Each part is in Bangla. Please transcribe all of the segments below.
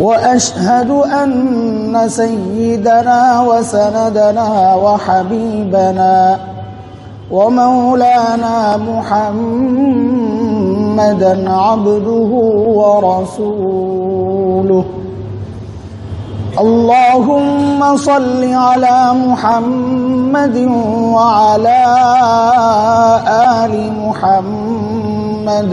وأشهد أن سيدنا وسندنا وحبيبنا ومولانا محمدا عبده ورسوله. اللهم صل على محمد وعلى آل محمد.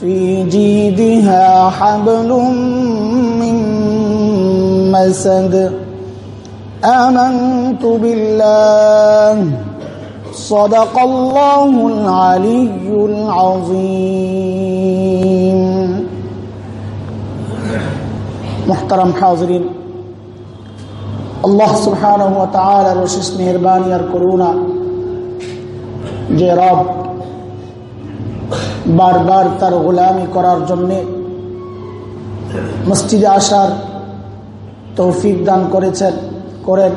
في جيدها حبل من مسد. آمنت بالله. صدق الله العلي العظيم. محترم حاضرين الله سبحانه وتعالى تعالی مهرباني الكورونا اور رب বারবার তার গোলামি করার জন্যে মসজিদে আসার তৌফিক দান করেছেন, করেন।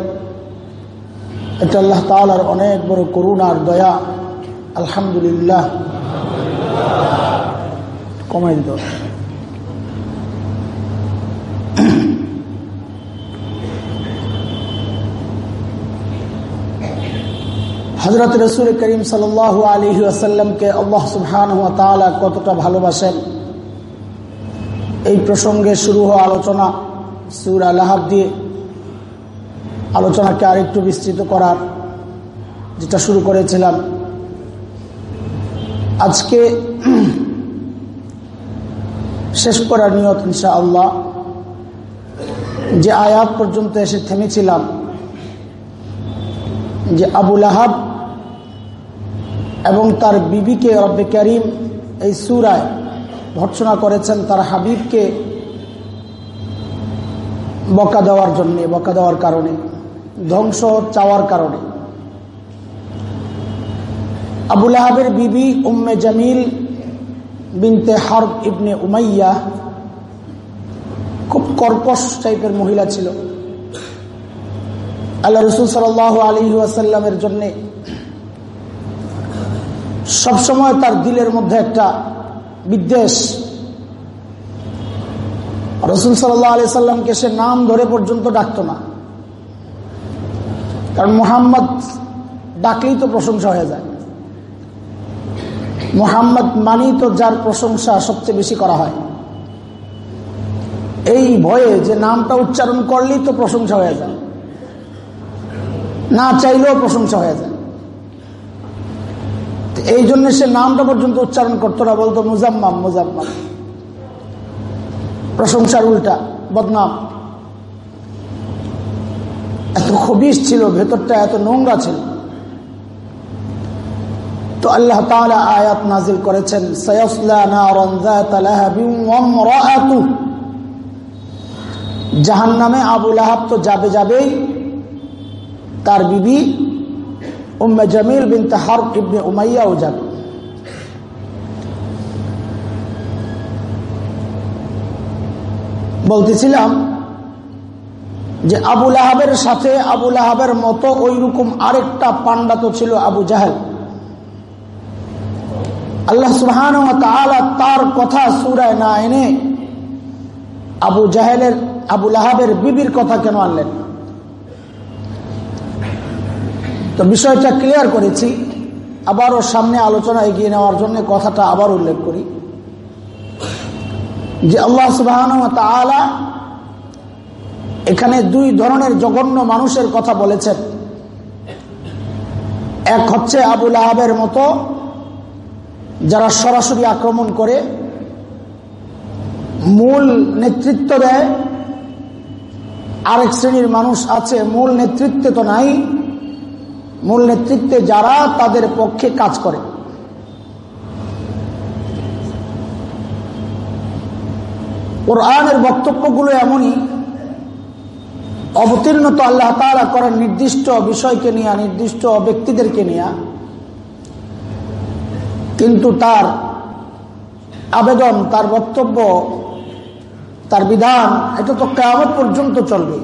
এটা আল্লাহ তালার অনেক বড় করুণার দয়া। আলহামদুলিল্লাহ। কমাই দিত হজরত রসুল করিম সাল আলী আসাল্লামকে আল্লাহ সুবহান কতটা ভালোবাসেন? এই প্রসঙ্গে শুরু হওয়া আলোচনা সুর আল্লাহাব দিয়ে। আলোচনাকে আরেকটু বিস্তৃত করার যেটা শুরু করেছিলাম। আজকে শেষ করার নিয়ত ইনশা আল্লাহ যে আয়াত পর্যন্ত এসে থেমেছিলাম, যে আবুল আহাব এবং তার বিবিকে রব্বে করিম এই সুরায় ভর্সনা করেছেন তার হাবিবকে বকা দেওয়ার জন্যে, বকা দেওয়ার কারণে, ধ্বংস চাওয়ার কারণে। আবুল আহাবের বিবি উম্মে জামিল বিনতে হার্ব ইবনে উমাইয়া খুব কর্কশ টাইপের মহিলা ছিল। আল্লাহ রসুল সাল আলী আসাল্লামের জন্যে সবসময় তার দিলের মধ্যে একটা বিদ্বেষ। রসুল সাল্লাহ আলি সাল্লামকে সে নাম ধরে পর্যন্ত ডাকত না। কারণ মোহাম্মদ ডাকলেই তো প্রশংসা হয়ে যায়। মোহাম্মদ মানি তো যার প্রশংসা সবচেয়ে বেশি করা হয়। এই ভয়ে যে নামটা উচ্চারণ করলেই তো প্রশংসা হয়ে যায়। না চাইলেও প্রশংসা হয়ে যায়। এই জন্য সে নামটা পর্যন্ত উচ্চারণ করতো না, বলতো মুজাম্মাম মুজাম্মাম। প্রশংসার উল্টা, বদনাম। এত খবিস ছিল, ভেতরটা এত নোংরা ছিল। তো আল্লাহ তাআলা আয়াত নাজিল করেছেন, সায়াসলা নারান যাতা লাহাবিন ওয়া ইমরাআতু জাহান্নামে আবু লাহাব তো যাবে যাবেই, তার বিবি উম্মে জামিল বিন হারব ইবনে উমাইয়াও যাবে বলতেছিলাম যে আবুল আহাবের সাথে আবুল আহাবের মতো ওই রকম আরেকটা পান্ডা তো ছিল আবু জাহেল। আল্লাহ সুহান তার কথা সুরায় না এনে আবু জাহেলের আবুল আহাবের বিবির কথা কেন আনলেন? তো বিষয়টা ক্লিয়ার করেছি। আবারও সামনে আলোচনা এগিয়ে নেওয়ার জন্য কথাটা আবার উল্লেখ করি। যে আল্লাহ সুবাহ এখানে দুই ধরনের জঘন্য মানুষের কথা বলেছেন। এক হচ্ছে আবুল আহাবের মতো, যারা সরাসরি আক্রমণ করে, মূল নেতৃত্ব দেয়। আরেক শ্রেণির মানুষ আছে, মূল নেতৃত্বে তো নাই। মূল নেতৃত্বে যারা তাদের পক্ষে কাজ করে। কোরআনের বক্তব্যগুলো এমনই। অবতীর্ণ তো আল্লাহ তালা করেন নির্দিষ্ট বিষয়কে নিয়ে, নির্দিষ্ট ব্যক্তিদেরকে নিয়ে। কিন্তু তার আবেদন, তার বক্তব্য, তার বিধান, এটা তো কেমন পর্যন্ত চলবে।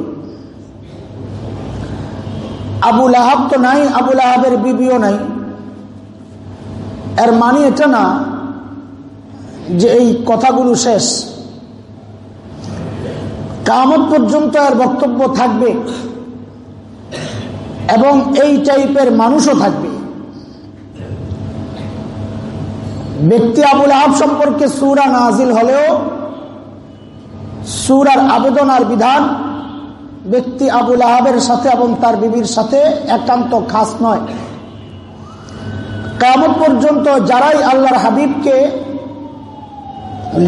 আবুল আহাব তো নাই আবুল আহাবের বিবিও নাই। এর মানে এটা না যে এই কথাগুলো শেষ। কামত পর্যন্ত এর বক্তব্য থাকবে এবং এই টাইপের মানুষও থাকবে। ব্যক্তি আবুল আহাব সম্পর্কে সুরা নাজিল হলেও সুরার আবেদন আর বিধান ব্যক্তি আবুল আহাবের সাথে এবং তার বিবির সাথে একান্ত খাস নয়। কেমন পর্যন্ত যারাই আল্লাহর হাবিবকে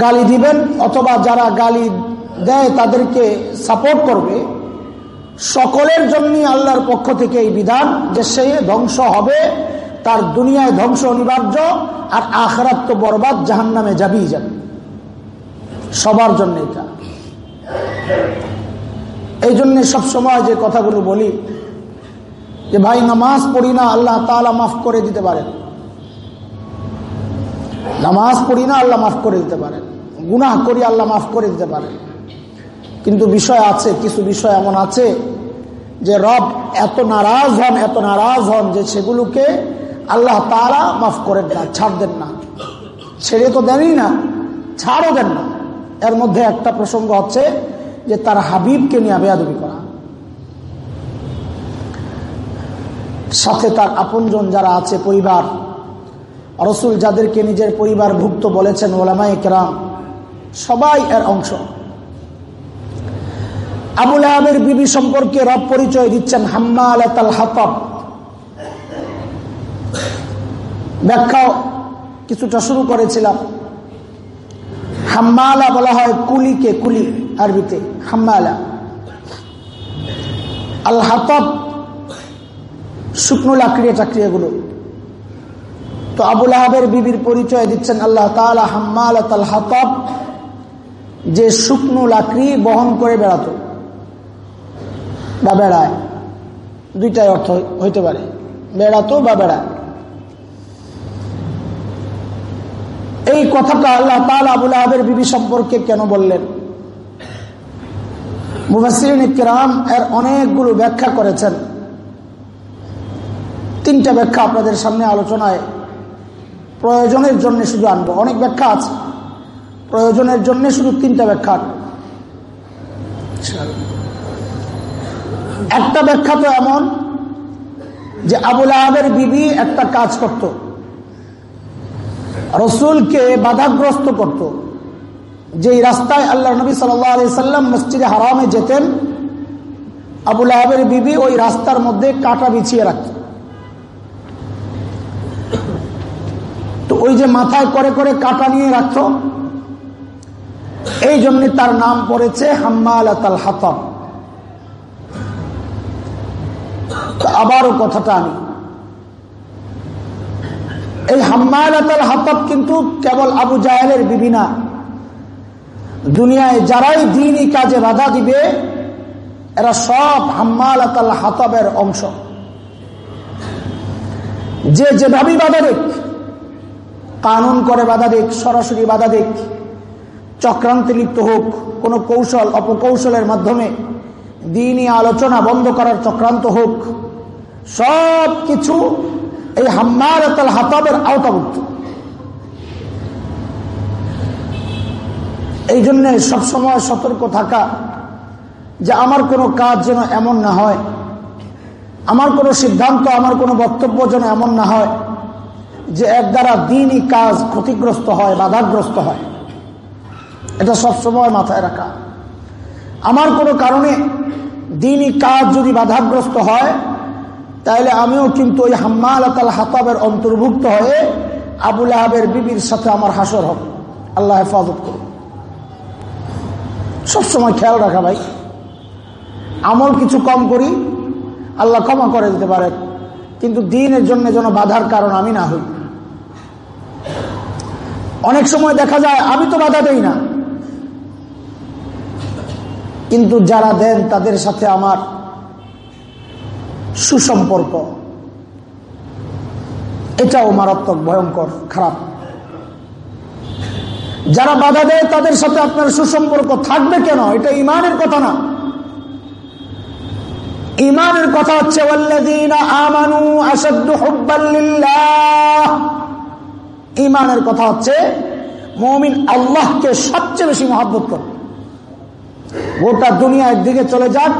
গালি দিবেন অথবা যারা গালি দেয় তাদেরকে সাপোর্ট করবে, সকলের জন্যই আল্লাহর পক্ষ থেকে এই বিধান যে সে ধ্বংস হবে, তার দুনিয়ায় ধ্বংস অনিবার্য আর আখরাত তো বরবাদ জাহান নামে যাবেই যাবে। সবার জন্য এটা। এই জন্যে সবসময় যে কথাগুলো বলি, যে ভাই, নামাজ পড়ি না, আল্লাহ তালা মাফ করে দিতে পারেন। নামাজ পড়ি না, আল্লাহ মাফ করে দিতে পারেন। গুনাহ করি, আল্লাহ মাফ করে দিতে পারেন। কিন্তু বিষয় আছে, কিছু বিষয় এমন আছে, যে রব এত নারাজ হন, এত নারাজ হন, যে সেগুলোকে আল্লাহ তারা মাফ করেন না, ছাড় দেন না। ছেড়ে তো দেনই না, ছাড়ও দেন না। এর মধ্যে একটা প্রসঙ্গ হচ্ছে যে তার হাবিবকে নিয়ে বেয়াদবি করা। সাথে তার আপনজন যারা আছে, পরিবার। রসুল যাদেরকে নিজের পরিবার ভুক্ত বলেছেন ওলামাই কেরাম, সবাই এর অংশ। আবুল আহমের বিবি সম্পর্কে রব পরিচয় দিচ্ছেন হাম্মা আলাতাল হাতব। ব্যাখ্যাও কিছুটা শুরু করেছিলাম। হাম্মালা বলা হয় কুলিকে কুলি। আরবিতে, হাম্মালা। আল হাতব শুকনো লাকড়িয়ে চাকরিয়া এগুলো। তো আবুল আহাবের বিবির পরিচয় দিচ্ছেন আল্লাহ তালা হাম্মাল আল হাতব যে শুকনো লাকড়ি বহন করে বেড়াতো বা বেড়ায়। দুইটাই অর্থ হইতে পারে, বেড়াতো বা বেড়ায়। এই কথাটা আল্লাহ তাল আবুল আহাবের বিবি সম্পর্কে কেন বললেন? মুবাসিরিন এর অনেকগুলো ব্যাখ্যা করেছেন। তিনটা ব্যাখ্যা আপনাদের সামনে আলোচনায় প্রয়োজনের জন্য শুধু আনব। অনেক ব্যাখ্যা আছে। প্রয়োজনের জন্য শুধু তিনটা ব্যাখ্যা একটা ব্যাখ্যা তো এমন যে আবুল আহাবের বিবি একটা কাজ করত। রসুলকে বাধাগ্রস্ত করতো। যেই রাস্তায় আল্লাহ নবী সাল্লাম মসজিদে হারামে যেতেন আবুল আহাবের বিবি ওই রাস্তার মধ্যে কাটা বিছিয়ে রাখত। তো ওই যে মাথায় করে করে কাটা নিয়ে রাখত, এই জন্য তার নাম পড়েছে হাম্মাল আতাল হাতম। আবারও কথাটা আমি। এই হাম্মাল আতাল হাতব কিন্তু কেবল আবু জাহেলের বিবি না দুনিয়ায় যারাই দিনই কাজে বাধা দিবে, এরা সব হাম্মাল আতাল হাতবের অংশ। যে যেভাবেই বাধা দেখ কানুন করে বাধা দেখ সরাসরি বাধা দেখ চক্রান্তে লিপ্ত হোক, কোনো কৌশল, অপকৌশলের মাধ্যমে দিনই আলোচনা বন্ধ করার চক্রান্ত হোক সব কিছু এই হাম্মার হাতাবের আওতাভুক্ত। এই জন্যে সবসময় সতর্ক থাকা যে আমার কোনো কাজ যেন এমন না হয়। আমার কোনো সিদ্ধান্ত, আমার কোনো বক্তব্য যেন এমন না হয় যে এক দ্বারা দিনই কাজ ক্ষতিগ্রস্ত হয়, বাধাগ্রস্ত হয়। এটা সবসময় মাথায় রাখা। আমার কোনো কারণে দিনই কাজ যদি বাধাগ্রস্ত হয় তাহলে আমিও কিন্তু ওই হাম্মাল আতাল হাতাবের অন্তর্ভুক্ত হয়ে আবুল আহাবের বিবির সাথে আমার হাসর হবে। আল্লাহ হেফাজত করুন সবসময় খেয়াল রাখা ভাই। আমল কিছু কম করি, আল্লাহ ক্ষমা করে দিতে পারে। কিন্তু দিনের জন্য যেন বাধার কারণ আমি না হই। অনেক সময় দেখা যায়, আমি তো বাধা দেই না। কিন্তু যারা দেন, তাদের সাথে আমার সুসম্পর্ক। এটাও মারাত্মক, ভয়ঙ্কর, খারাপ। যারা বাধা দেয়, তাদের সাথে আপনার সুসম্পর্ক থাকবে কেন? এটা ইমানের কথা না। ইমানের কথা হচ্ছে আমানু ইমানের কথা হচ্ছে, মমিন আল্লাহকে সবচেয়ে বেশি মহাব্বত করে। গোটা দুনিয়া একদিকে চলে যাক,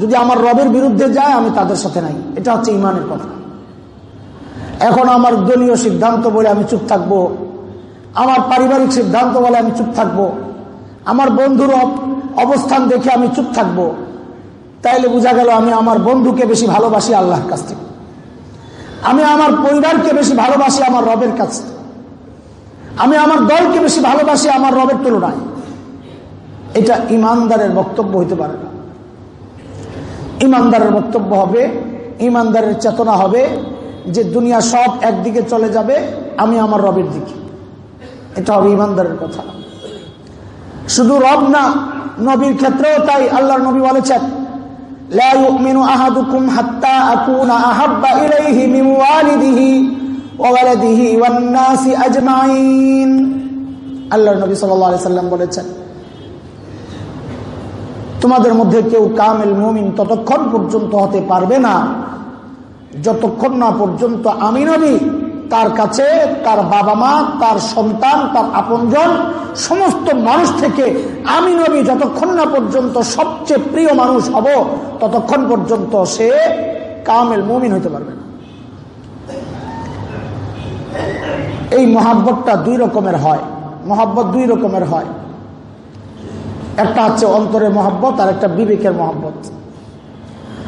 যদি আমার রবের বিরুদ্ধে যায়, আমি তাদের সাথে নাই। এটা হচ্ছে ইমানের কথা। এখন আমার দলীয় সিদ্ধান্ত বলে আমি চুপ থাকব। আমার পারিবারিক সিদ্ধান্ত বলে আমি চুপ থাকব। আমার বন্ধুর অবস্থান দেখে আমি চুপ থাকব। তাইলে বোঝা গেল আমি আমার বন্ধুকে বেশি ভালোবাসি আল্লাহর কাছ থেকে। আমি আমার পরিবারকে বেশি ভালোবাসি আমার রবের কাছে আমি আমার দলকে বেশি ভালোবাসি আমার রবের তুলনায়। এটা ইমানদারের বক্তব্য হইতে পারে না। ইমানদারের বক্তব্য হবে, ইমানদারের চেতনা হবে যে দুনিয়া সব একদিকে চলে যাবে, আমি আমার রবের দিকে। এটা হবে ইমানদারের কথা। শুধু রব না, নবীর ক্ষেত্রেও তাই আল্লাহর নবী বলেছেন নবী বলেছেন, তোমাদের মধ্যে কেউ কামেল মুমিন ততক্ষণ পর্যন্ত হতে পারবে না। যতক্ষণ না পর্যন্ত আমি নবী তার কাছে, তার বাবা মা, তার সন্তান, তার আপনজন, সমস্ত মানুষ থেকে আমি নবী যতক্ষণ না পর্যন্ত সবচেয়ে প্রিয় মানুষ হব, ততক্ষণ পর্যন্ত সে কামেল মুমিন হইতে পারবে না। এই মহাব্বতটা দুই রকমের হয়। মহাব্বত দুই রকমের হয়। একটা হচ্ছে অন্তরের মহাব্বত, আর একটা বিবেকের মহাব্বত।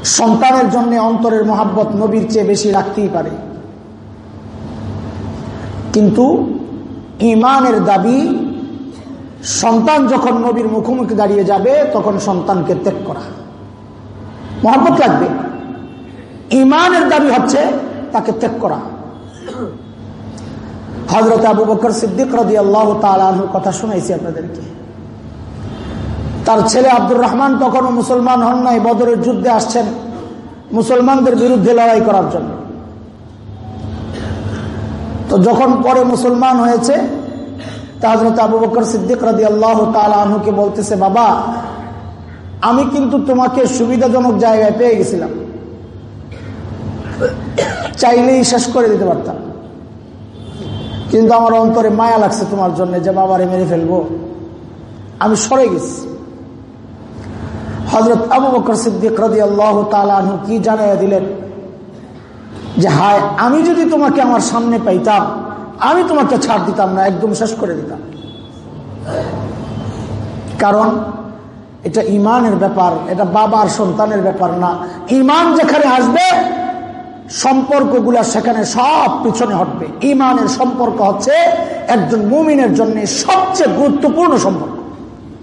সন্তানের জন্য অন্তরের মহাব্বত নবীর চেয়ে বেশি রাখতেই পারে। কিন্তু ইমানের দাবি, সন্তান যখন নবীর মুখোমুখি দাঁড়িয়ে যাবে, তখন সন্তানকে ত্যাগ করা। মহাব্বত লাগবে। ইমানের দাবি হচ্ছে তাকে ত্যাগ করা। হজরত আবু বকর সিদ্দিক রদি আল্লাহ কথা শুনাইছি আপনাদেরকে। তার ছেলে আব্দুর রহমান তখনও মুসলমান হন নাই, বদরের যুদ্ধে আসছেন মুসলমানদের বিরুদ্ধে লড়াই করার জন্য। তো যখন পরে মুসলমান হয়েছে তাহজরত আবু বকর সিদ্দিক রাদি আল্লাহ তালুকে বলতেছে, বাবা, আমি কিন্তু তোমাকে সুবিধাজনক জায়গায় পেয়ে গেছিলাম। চাইলেই শেষ করে দিতে পারতাম। কিন্তু আমার অন্তরে মায়া লাগছে তোমার জন্য যে বাবারে মেরে ফেলব। আমি সরে গেছি। হজরত আবু বকর সিদ্দিক রাজি আল্লাহ তালু কি জানাইয়া দিলেন? যে হায়, আমি যদি তোমাকে আমার সামনে পাইতাম, আমি তোমাকে ছাড় দিতাম না, একদম শেষ করে দিতাম। কারণ এটা ইমানের ব্যাপার, এটা বাবার সন্তানের ব্যাপার না। ইমান যেখানে আসবে, সম্পর্কগুলা সেখানে সব পিছনে হটবে। ইমানের সম্পর্ক হচ্ছে একজন মুমিনের জন্য সবচেয়ে গুরুত্বপূর্ণ সম্পর্ক।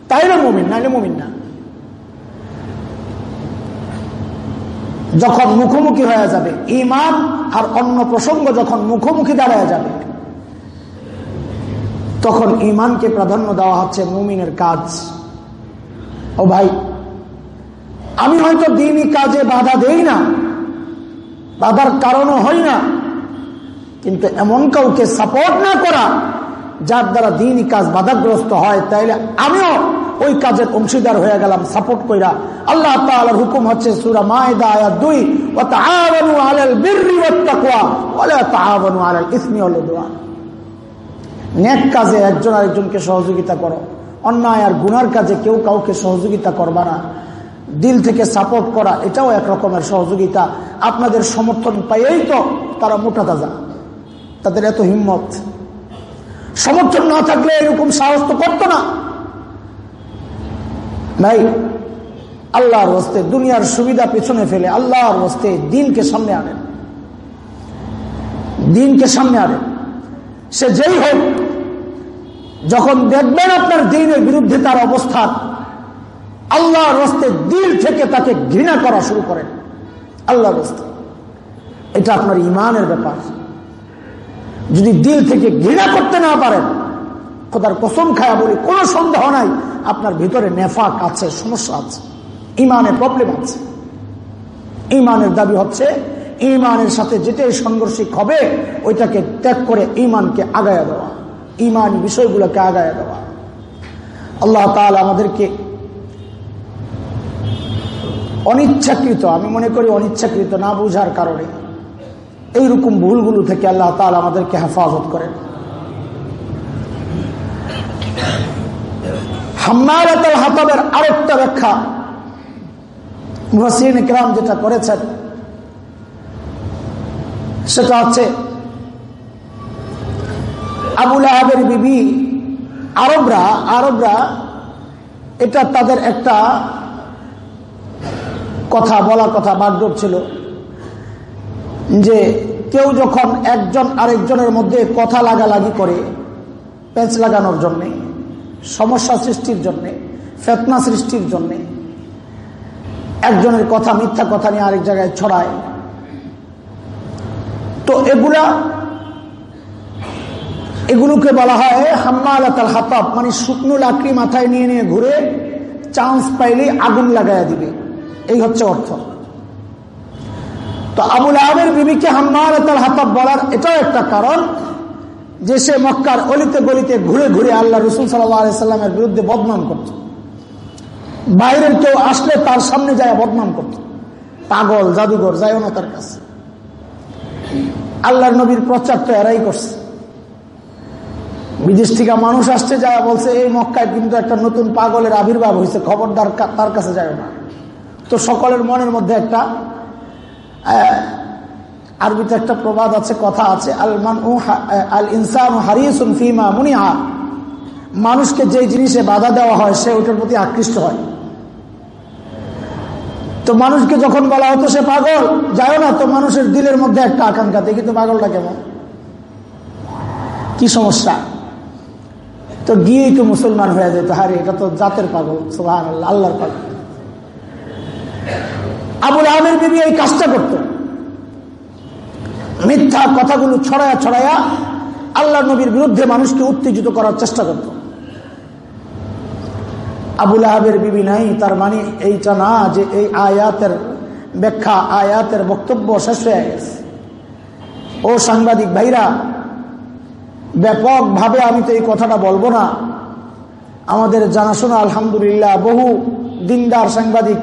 তাইলে মুমিন, নাইলে মুমিন না। যখন মুখোমুখি হয়ে যাবে ইমান আর অন্য প্রসঙ্গ যখন মুখোমুখি দাঁড়ায় যাবে, তখন ইমানকে প্রাধান্য দেওয়া হচ্ছে মুমিনের কাজ। ও ভাই, আমি হয়তো দিনই কাজে বাধা দেই না, বাধার কারণও হই না, কিন্তু এমন কাউকে সাপোর্ট না করা, যার দ্বারা দিনই কাজ বাধাগ্রস্ত হয়, তাইলে আমিও ওই কাজের অংশীদার হয়ে গেলাম সাপোর্ট কইরা। আল্লাহ তাআলার হুকুম হচ্ছে সূরা মায়দা আয়াত 2 ওয়া তাআওয়ানু আলাল বিররি ওয়াত তাকওয়া, ওয়া লা তাআওয়ানু আলাল ইসমি ওয়াল উদওয়ান। নেক কাজে একজন আরেকজনকে সহযোগিতা করো। অন্যায় আর গুনার কাজে কেউ কাউকে সহযোগিতা করবা না। দিল থেকে সাপোর্ট করা, এটাও এক রকমের সহযোগিতা। আপনাদের সমর্থন পাইয়েই তো তারা মোটা তাজা। তাদের এত হিম্মত। সমর্থন না থাকলে এরকম সাহস তো করতো না। ভাই আল্লাহর বস্তে দুনিয়ার সুবিধা পেছনে ফেলে আল্লাহর হস্তে দিনকে সামনে আনেন দিনকে সামনে আনেন সে যেই হোক, যখন দেখবেন আপনার দিনের বিরুদ্ধে তার অবস্থান আল্লাহর রস্তে দিল থেকে তাকে ঘৃণা করা শুরু করেন। আল্লাহর রস্তে এটা আপনার ইমানের ব্যাপার। যদি দিল থেকে ঘৃণা করতে না পারেন খোদার কসম খায়া বলি, কোনো সন্দেহ নাই। আপনার ভিতরে নেফাক আছে, সমস্যা আছে। ইমানের প্রবলেম আছে। ইমানের দাবি হচ্ছে, ইমানের সাথে যেটাই সংঘর্ষিক হবে, ওইটাকে ত্যাগ করে ইমানকে আগায়া দেওয়া। ইমান বিষয়গুলোকে আগায়া দেওয়া। আল্লাহ তাহলে আমাদেরকে অনিচ্ছাকৃত, আমি মনে করি অনিচ্ছাকৃত না বুঝার কারণে, এইরকম ভুলগুলো থেকে আল্লাহ তাহলে আমাদেরকে হেফাজত করেন। হাম্মারাতাল হাতাবের আরেকটা ব্যাখ্যা। মুহাসিন ইকরাম যেটা করেছেন, সেটা হচ্ছে আবুল আহাবের বিবি আরবরা আরবরা এটা তাদের একটা কথা বলা কথা, বাগডোর ছিল যে কেউ যখন একজন আরেকজনের মধ্যে কথা লাগালাগি করে, পেঁচ লাগানোর জন্যে সমস্যা সৃষ্টির জন্যে, ফেতনা সৃষ্টির জন্যে, একজনের কথা, মিথ্যা কথা নিয়ে আরেক জায়গায় ছড়ায়। তো এগুলা, এগুলোকে বলা হয় হাম্মা আলাতাল হাতাব মানে শুকনো লাকড়ি মাথায় নিয়ে নিয়ে ঘুরে চান্স পাইলে আগুন লাগাইয়া দিবে। এই হচ্ছে অর্থ। তো আবুল আহমের বিবিকে হাম্মা আলাতাল হাতাব বলার এটাও একটা কারণ যে সে মক্কার অলিতে গলিতে ঘুরে ঘুরে আল্লাহ রসুল সাল্লামের বিরুদ্ধে বদনাম করত। বাইরের কেউ আসলে তার সামনে যায় বদনাম করত। পাগল, জাদুঘর যায়ও না তার কাছে। আল্লাহর নবীর প্রচার তো এরাই করছে। বিদেশ থেকে মানুষ আসছে যায় বলছে, এই মক্কায় কিন্তু একটা নতুন পাগলের আবির্ভাব হয়েছে, খবরদার তার কাছে যায় না। তো সকলের মনের মধ্যে একটা আরবিতে একটা প্রবাদ আছে, কথা আছে, আল মান আল ইনসান হারিয়েছুন ফিমা মুনিহা। মানুষকে যে জিনিসে বাধা দেওয়া হয়, সে ওটার প্রতি আকৃষ্ট হয়। তো মানুষকে যখন বলা হতো সে পাগল যায় না, তো মানুষের দিলের মধ্যে একটা আকাঙ্ক্ষা, দেখি তো পাগলটা কেমন। কি সমস্যা? তো গিয়েই তো মুসলমান হয়ে যেত, হারে, এটা তো জাতের পাগল সোহান আল্লাহর পাগল। আবুল আহমের বিবি এই কাজটা করত। মিথ্যা কথাগুলো ছড়ায়া ছড়ায়া আল্লাহ নবীর বিরুদ্ধে মানুষকে উত্তেজিত করার চেষ্টা করত। আবুল আহাবের বিবি নাই, তার মানে এইটা না যে এই আয়াতের ব্যাখ্যা, আয়াতের বক্তব্য শেষ হয়ে গেছে। ও সাংবাদিক ভাইরা, ব্যাপকভাবে আমি তো এই কথাটা বলব না। আমাদের জানাশোনা, আলহামদুলিল্লাহ, বহু দিনদার সাংবাদিক।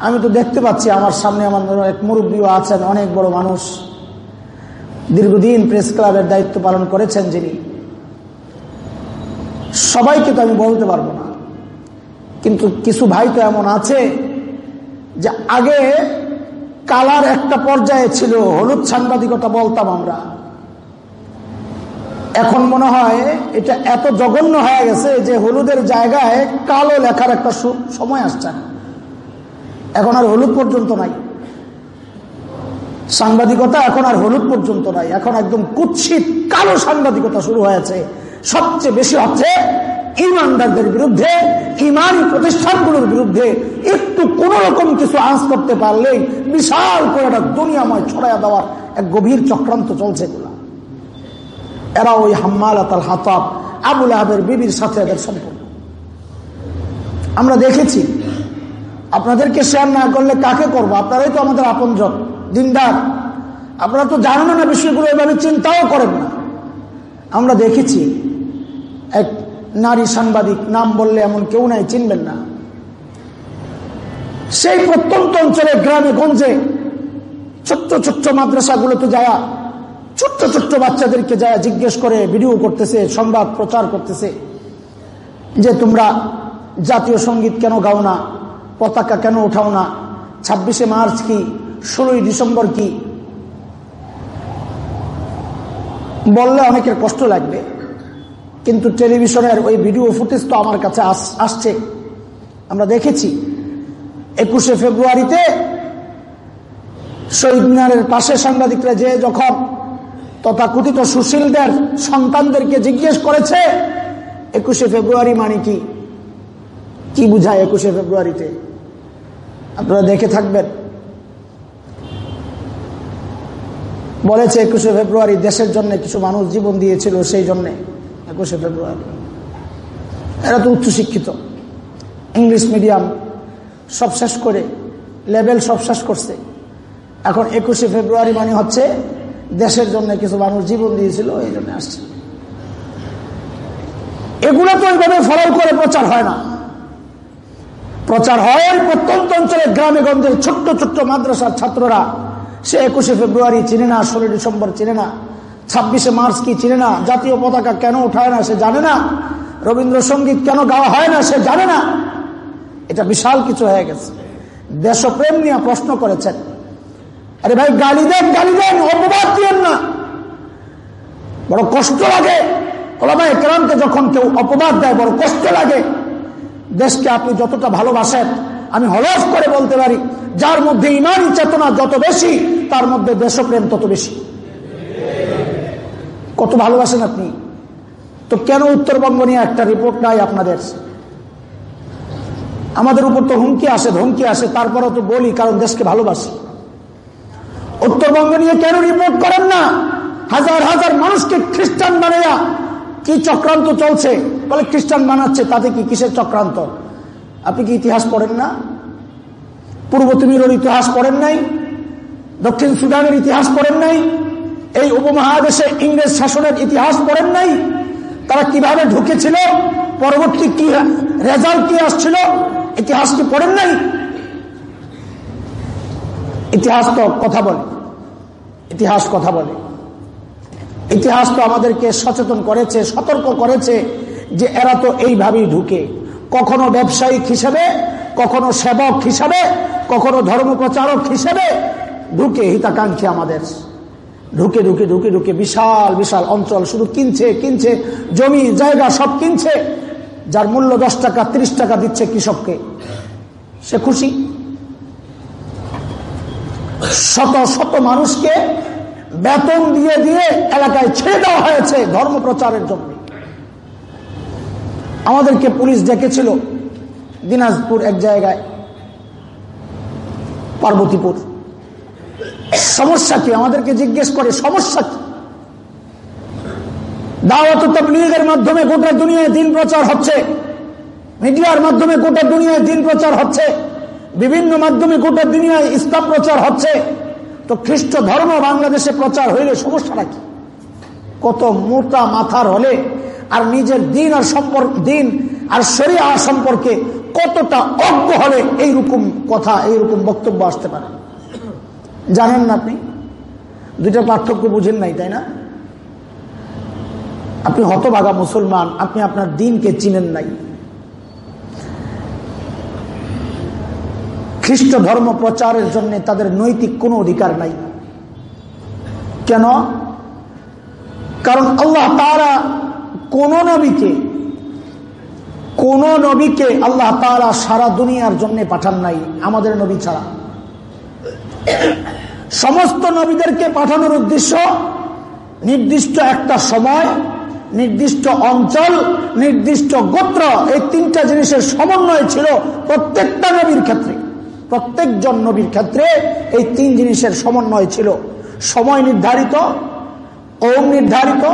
আমি তো দেখতে পাচ্ছি আমার সামনে আমার এক মুরব্বীও আছেন, অনেক বড় মানুষ। দীর্ঘদিন প্রেস ক্লাবের দায়িত্ব পালন করেছেন যিনি। সবাইকে তো আমি বলতে পারব না। কিন্তু কিছু ভাই তো এমন আছে যে আগে কালার একটা পর্যায়ে ছিল, হলুদ সাংবাদিকতা বলতাম আমরা। এখন মনে হয় এটা এত জঘন্য হয়ে গেছে যে হলুদের জায়গায় কালো লেখার একটা সময় আসছে এখন আর হলুদ পর্যন্ত নাই। সাংবাদিকতা এখন আর হলুদ পর্যন্ত নাই। এখন একদম কুৎসিত কালো সাংবাদিকতা শুরু হয়েছে। সবচেয়ে বেশি হচ্ছে ইমানদারদের বিরুদ্ধে, ইমানি প্রতিষ্ঠানগুলোর বিরুদ্ধে। একটু কোন রকম কিছু আঁচ করতে পারলেই বিশাল করে একটা দুনিয়াময় ছড়াইয়া দেওয়ার এক গভীর চক্রান্ত চলছে এগুলা। এরা ওই হাম্মাল আতাল হাতাব আবুল আহাবের বিবির সাথে এদের সম্পর্ক। আমরা দেখেছি, আপনাদেরকে শেয়ার না করলে কাকে করব? আপনারাই তো আমাদের আপনজন। দিনদার। আপনারা তো জানেন না বিষয়গুলো এভাবে চিন্তাও করেন না। আমরা দেখেছি, এক নারী সাংবাদিক, নাম বললে এমন কেউ নাই, চিনবেন না। সেই প্রত্যন্ত অঞ্চলে, গ্রামে, গঞ্জে, ছোট্ট ছোট্ট মাদ্রাসাগুলোতে যাওয়া ছোট্ট ছোট্ট বাচ্চাদেরকে যারা জিজ্ঞেস করে, ভিডিও করতেছে, সংবাদ প্রচার করতেছে, যে তোমরা জাতীয় সংগীত কেন গাও না? পতাকা কেন উঠাও না? ছাব্বিশে মার্চ কি ষোলোই ডিসেম্বর কি? বললে অনেকের কষ্ট লাগবে, কিন্তু টেলিভিশনের ওই ভিডিও ফুটেজ তো আমার কাছে আসছে। আমরা দেখেছি, একুশে ফেব্রুয়ারিতে শহীদ মিনারের পাশে সাংবাদিকরা যে যখন তথাকথিত সুশীলদের সন্তানদেরকে জিজ্ঞেস করেছে, একুশে ফেব্রুয়ারি মানে কি? কি বুঝায় একুশে ফেব্রুয়ারিতে? আপনারা দেখে থাকবেন। বলেছে একুশে ফেব্রুয়ারি দেশের জন্য কিছু মানুষ জীবন দিয়েছিল সেই জন্যে একুশে ফেব্রুয়ারি। এরা তো উচ্চশিক্ষিত। ইংলিশ মিডিয়াম সব শেষ করে, লেভেল সব শেষ করছে। এখন একুশে ফেব্রুয়ারি মানে হচ্ছে দেশের জন্য কিছু মানুষ জীবন দিয়েছিল, এই জন্য আসছে। এগুলো তো ওইভাবে ফলো করে প্রচার হয় না। প্রচার হয় প্রত্যন্ত অঞ্চলের গ্রামে গঞ্জের ছোট্ট ছোট্ট মাদ্রাসার ছাত্ররা। সে একুশে ফেব্রুয়ারি চিনে না, ষোলো ডিসেম্বর চিনে না, ছাব্বিশে মার্চ কি চিনে না, জাতীয় পতাকা কেন উঠায় না সে জানে না, রবীন্দ্রসঙ্গীত কেন গাওয়া হয় না সে জানে না। এটা বিশাল কিছু হয়ে গেছে। দেশপ্রেম নিয়ে প্রশ্ন করেছেন। আরে ভাই, গালি দেন গালি দেন, অপবাদ দিয়েন না। বড় কষ্ট লাগে। ওলামায় কেরামকে যখন কেউ অপবাদ দেয়, বড় কষ্ট লাগে। দেশকে আপনি যতটা ভালোবাসেন আমি হলফ করে বলতে পারি, যার মধ্যে ইমান চেতনা যত বেশি, তার মধ্যে দেশপ্রেম তত বেশি। কত ভালোবাসেন আপনি? তো কেন উত্তরবঙ্গ নিয়ে একটা রিপোর্ট নাই আপনাদের? আমাদের উপর তো হুমকি আসে, ধমকি আসে, তারপরও তো বলি, কারণ দেশকে ভালোবাসি। উত্তরবঙ্গ নিয়ে কেন রিপোর্ট করেন না? হাজার হাজার মানুষকে খ্রিস্টান বানাইয়া কি চক্রান্ত চলছে? বলে খ্রিস্টান বানাচ্ছে, তাতে কি কিসের চক্রান্ত? আপনি কি ইতিহাস পড়েন না? পূর্ব তিমিরের ইতিহাস পড়েন নাই? দক্ষিণ সুদানের ইতিহাস পড়েন নাই? এই উপমহাদেশে ইংরেজ শাসনের ইতিহাস পড়েন নাই? তারা কীভাবে ঢুকেছিল? পরবর্তী কি রেজাল্ট কি আসছিল? ইতিহাস কি পড়েন নাই? ইতিহাস তো কথা বলে। ইতিহাস কথা বলে। ইতিহাস তো আমাদেরকে সচেতন করেছে, সতর্ক করেছে যে এরা তো এইভাবেই ঢুকে। কখনো ব্যবসায়িক হিসেবে, কখনো সেবক হিসাবে, কখনো ধর্ম প্রচারক হিসেবে, ঢুকে হিতাকাঙ্ক্ষী আমাদের। ঢুকে ঢুকে ঢুকে ঢুকে বিশাল বিশাল অঞ্চল, শুধু কিনছে কিনছে, জমি, জায়গা সব কিনছে, যার মূল্য দশ টাকা ৩০ টাকা দিচ্ছে কৃষককে। সে খুশি। শত শত মানুষকে বেতন দিয়ে দিয়ে এলাকায় ছেড়ে দেওয়া হয়েছে ধর্ম প্রচারের জন্য। আমাদেরকে পুলিশ ডেকেছিল দিনাজপুর এক জায়গায়, পার্বতীপুর। সমস্যা কি? আমাদেরকে জিজ্ঞেস করে, সমস্যা কি? দাওয়াত তবলিগের মাধ্যমে গোটা দুনিয়ায় দিন প্রচার হচ্ছে। মিডিয়ার মাধ্যমে গোটা দুনিয়ায় দিন প্রচার হচ্ছে। বিভিন্ন মাধ্যমে গোটা দুনিয়ায় ইসলাম প্রচার হচ্ছে। তো খ্রিস্ট ধর্ম বাংলাদেশে প্রচার হইলে সমস্যাটা কি? কত মোটা মাথার হলে আর নিজের দিন আর সম্পর্ক দিন আর শরিয়া সম্পর্কে কতটা অজ্ঞ হলে এইরকম কথা এইরকম বক্তব্য আসতে পারে? জানেন না আপনি? দুইটা পার্থক্য বুঝেন নাই, তাই না? আপনি হতভাগা মুসলমান, আপনি আপনার দিনকে চিনেন নাই। খ্রিস্ট ধর্ম প্রচারের জন্য তাদের নৈতিক কোনো অধিকার নাই। কেন? কারণ আল্লাহ তারা কোন নবীকে কোন নবীকে আল্লাহ তারা সারা দুনিয়ার জন্য পাঠান নাই আমাদের নবী ছাড়া। সমস্ত নবীদেরকে পাঠানোর উদ্দেশ্য নির্দিষ্ট একটা সময়, নির্দিষ্ট অঞ্চল, নির্দিষ্ট গোত্র, এই তিনটা জিনিসের সমন্বয় ছিল প্রত্যেকটা নবীর ক্ষেত্রে। প্রত্যেকজন নবীর ক্ষেত্রে এই তিন জিনিসের সমন্বয় ছিল। সময় নির্ধারিত ওম নির্ধারিত,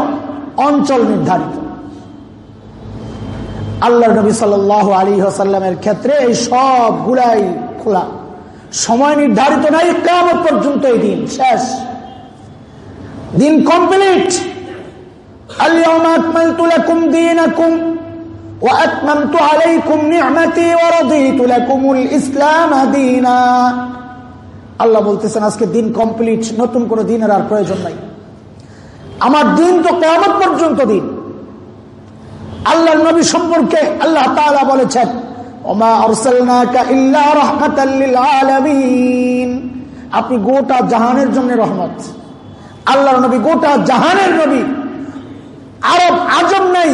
অঞ্চল নির্ধারিত। আল্লাহ নবী সাল আলী আসাল্লামের ক্ষেত্রে এই সবগুলাই খোলা। সময় নির্ধারিত নাই কেমন পর্যন্ত এই দিন শেষ। দিন কমপ্লিট। আল্লাহ বলতেছেন, আজকে দিন কমপ্লিট, নতুন কোন দিনের আর প্রয়োজন নাই। আমার দিন তো কেমন পর্যন্ত দিন। আল্লাহ নবী সম্পর্কে আল্লাহ বলেছেন আপনি গোটা জাহানের জন্য রহমত। আল্লাহ নবী গোটা জাহানের নবী। আরব আজম নেই,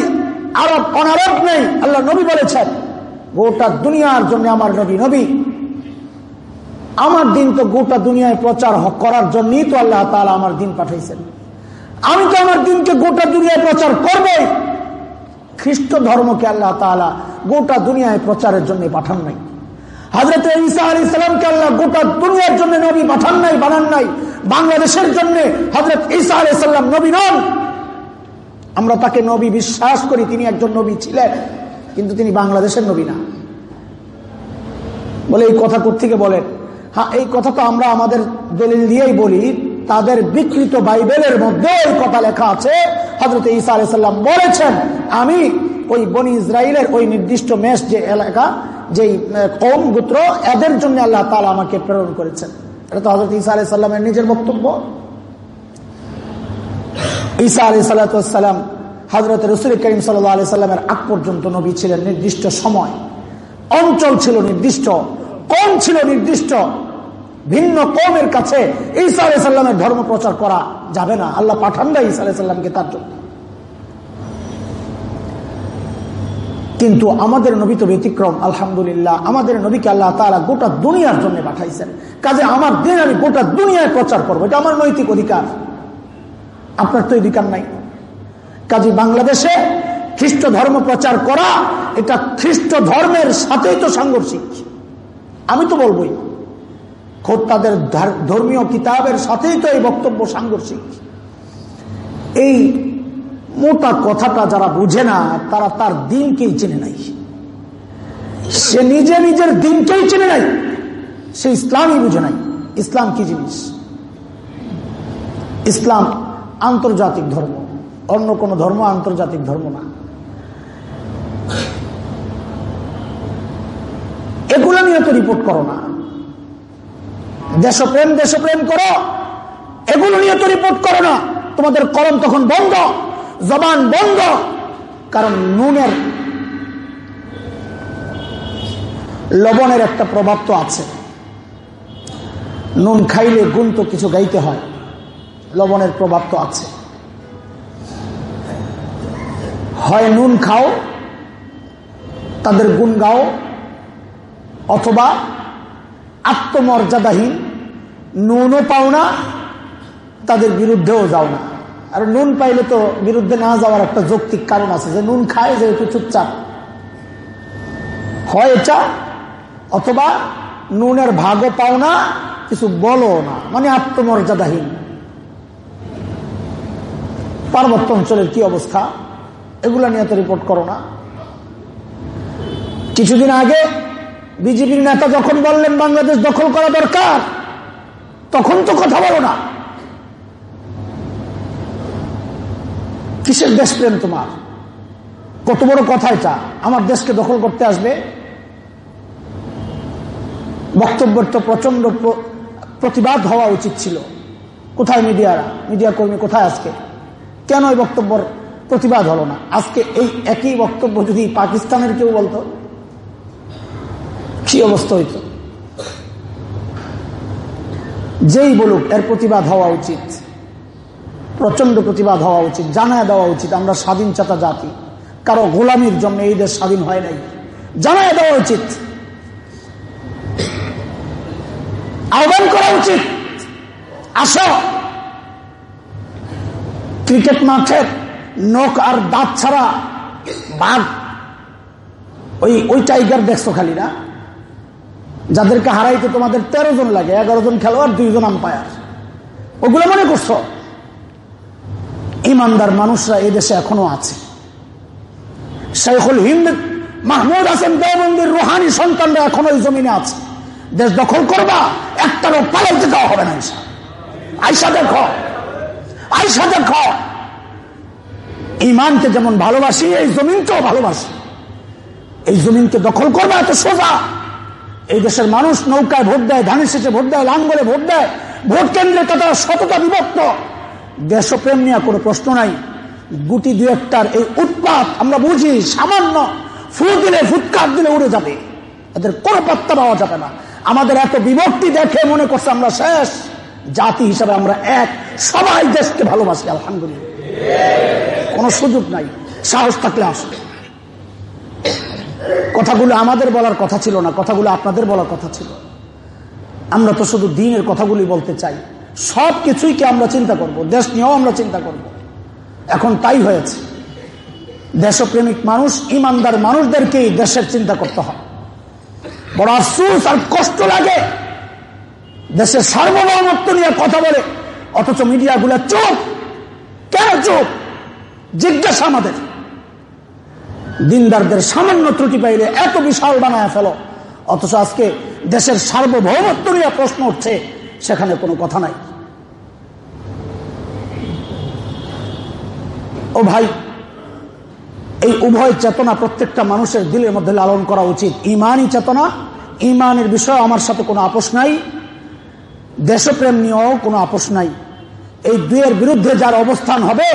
আরব অনারব নেই আল্লাহ নবী বলেছেন, গোটা দুনিয়ার জন্য আমার নবী নবী। আমার দিন তো গোটা দুনিয়ায় প্রচার করার জন্যই তো আল্লাহ তালা আমার দিন পাঠাইছেন। আমি তো আমার দিনকে গোটা দুনিয়ায় প্রচার করবই। খ্রিস্ট ধর্মকে আল্লাহ তালা গোটা দুনিয়ায় প্রচারের জন্য পাঠান নাই। হাজরত ইসা আলী ইসলামকে আল্লাহ গোটা দুনিয়ার জন্য নবী পাঠান নাই, বানান নাই। বাংলাদেশের জন্য হজরত ইসা আলী সাল্লাম নবী নন। আমরা তাকে নবী বিশ্বাস করি, তিনি একজন নবী ছিলেন, কিন্তু তিনি বাংলাদেশের নবী না। বলে এই কথা থেকে বলেন? হ্যাঁ এই কথা তো আমরা আমাদের দলিল দিয়েই বলি। তাদের বিকৃত বাইবেলের মধ্যে ওই কথা লেখা আছে। হজরত ইসা আলাইসাল্লাম বলেছেন, আমি ওই বনি ইসরায়েলের ওই নির্দিষ্ট মেষ যে এলাকা, যেই কম গোত্র, এদের জন্য আল্লাহ তালা আমাকে প্রেরণ করেছেন। এটা তো হজরত ইসা আলাইসাল্লামের নিজের বক্তব্য। ঈসা আলী সাল্লাম হজরত রসুল করিম সাল্লাহ আলি সাল্লামের আগ পর্যন্ত নবী ছিলেন, নির্দিষ্ট সময়। অঞ্চল ছিল নির্দিষ্ট, কম ছিল নির্দিষ্ট ভিন্ন কমের কাছে ঈসা আলি সাল্লামের ধর্ম প্রচার করা যাবে না। আল্লাহ পাঠান না ঈসা আলি সাল্লামকে তার জন্য। কিন্তু আমাদের নবী তো ব্যতিক্রম, আলহামদুলিল্লাহ। আমাদের নবীকে আল্লাহ তালা গোটা দুনিয়ার জন্য পাঠাইছেন। কাজে আমার দিন আমি গোটা দুনিয়ায় প্রচার করব। এটা আমার নৈতিক অধিকার। আপনার তো অধিকার নাই। কাজে বাংলাদেশে খ্রিস্ট ধর্ম প্রচার করা, এটা খ্রিস্ট ধর্মের সাথেই তো সাংঘর্ষিক। আমি তো বলবই খোদ তাদের ধর্মীয় কিতাবের সাথেই তো এই বক্তব্য সাংঘর্ষিক। এই মোটা কথাটা যারা বুঝে না, তারা তার দিনকেই চেনে নাই। সে নিজে নিজের দিনকেই চেনে নাই। সে ইসলামই বুঝে নাই। ইসলাম কি জিনিস? ইসলাম আন্তর্জাতিক ধর্ম। অন্য কোন ধর্ম আন্তর্জাতিক ধর্ম না। এগুলো নিয়ে তো রিপোর্ট করো না। দেশপ্রেম দেশপ্রেম করো। এগুলো নিয়ে তো রিপোর্ট করো না। তোমাদের করম তখন বন্ধ, জবান বন্ধ। কারণ নুনের লবণের একটা প্রভাব তো আছে। নুন খাইলে গুণ তো কিছু গাইতে হয়। লবণের প্রভাব তো আছে। হয় নুন খাও, তাদের গুণ গাও, অথবা আত্মমর্যাদাহীন, নুনও পাও না, তাদের বিরুদ্ধেও যাও না। আর নুন পাইলে তো বিরুদ্ধে না যাওয়ার একটা যৌক্তিক কারণ আছে, যে নুন খায় যেহেতু চুপচাপ। হয় এটা, অথবা নুনের ভাগও পাও না, কিছু বলো না মানে আত্মমর্যাদাহীন। পার্বত্য অঞ্চলের কি অবস্থা? এগুলা নিয়ে তো রিপোর্ট করো না। কিছুদিন আগে বিজেপির নেতা যখন বললেন বাংলাদেশ দখল করা দরকার, তখন তো কথা বলো না। কিসের দেশপ্রেম তোমার? কত বড় কথা এটা। আমার দেশকে দখল করতে আসবে। বক্তব্যের তো প্রচণ্ড প্রতিবাদ হওয়া উচিত ছিল। কোথায় মিডিয়ারা? মিডিয়া কর্মী কোথায় আজকে? কেন এই বক্তব্যর প্রতিবাদ হলো না? আজকে এই একই বক্তব্য যদি পাকিস্তানের কেউ বলতো কি অবস্থা হইত? যেই বলুক, এর প্রতিবাদ হওয়া উচিত। প্রচণ্ড প্রতিবাদ হওয়া উচিত, জানায় দেওয়া উচিত, আমরা স্বাধীন চাতা জাতি। কারও গোলামির জন্য এই দেশ স্বাধীন হয় নাই। জানায় দেওয়া উচিত। আহ্বান করা উচিত। আসো। ক্রিকেট মাঠের নখ আর দাঁত ছাড়া বাঘ, ওই ওই টাইগার দেখছ খালি না? যাদেরকে হারাইতে তোমাদের তেরো জন লাগে, এগারো জন খেলোয়াড় দুইজন আম্পায়ার ওগুলো মনে করছ? ইমানদার মানুষরা এই দেশে এখনও আছে। শেখুল হিন্দ, মাহমুদ হাসান দেবন্দির রোহানি সন্তানরা এখনও ওই জমিনে আছে। দেশ দখল করবা, একটারও পালাইতে দেওয়া হবে না আইসা দেখো আইসা দেখো। ইমানকে যেমন ভালোবাসি, এই জমিনকেও ভালোবাসি। এই জমিনকে দখল করবা, এত সোজা। এই দেশের মানুষ নৌকায় ভোট দেয়, ধানের শেষে ভোট দেয়, লাঙ্গলে ভোট দেয়, ভোট কেন্দ্রে তারা শততা বিভক্ত। দেশপ্রেম নিয়ে কোনো প্রশ্ন নাই। গুটি দু একটার এই উৎপাত আমরা বুঝি, সামান্য ফু দিলে ফুটকার দিলে উড়ে যাবে। এদের কোনো পাত্তা পাওয়া যাবে না। আমাদের এত বিভক্তি দেখে মনে করছে আমরা শেষ। জাতি হিসাবে আমরা এক। সবাই দেশকে ভালোবাসি, আলহামদুলিল্লাহ। কোন সুযোগ নাই। সাহস থাকলে আসবে। কথাগুলো আমাদের বলার কথা ছিল না, কথাগুলো আপনাদের বলার কথা ছিল। আমরা তো শুধু দিনের কথাগুলি বলতে চাই। সব কিছুই কি আমরা চিন্তা করব? দেশ নিয়েও আমরা চিন্তা করব। এখন তাই হয়েছে। দেশপ্রেমিক মানুষ, ইমানদার মানুষদেরকেই দেশের চিন্তা করতে হয়। বড় আফসুস আর কষ্ট লাগে দেশের সার্বভৌমত্ব নিয়ে কথা বলে, অথচ মিডিয়াগুলো চোখ কেন চোখ জিজ্ঞাসা আমাদের। দিনদারদের সামান্য ত্রুটি পাইলে এত বিশাল বানায় ফেল। অথচ আজকে দেশের সার্বভৌমত্ব নিয়ে প্রশ্ন উঠছে, সেখানে কোনো কথা নাই। ও ভাই, এই উভয় চেতনা প্রত্যেকটা মানুষের দিলের মধ্যে লালন করা উচিত। ইমানই চেতনা, ইমানের বিষয়ে আমার সাথে কোনো আপোষ নাই, দেশপ্রেম নিয়েও কোনো আপোষ নাই। এই দুয়ের বিরুদ্ধে যার অবস্থান হবে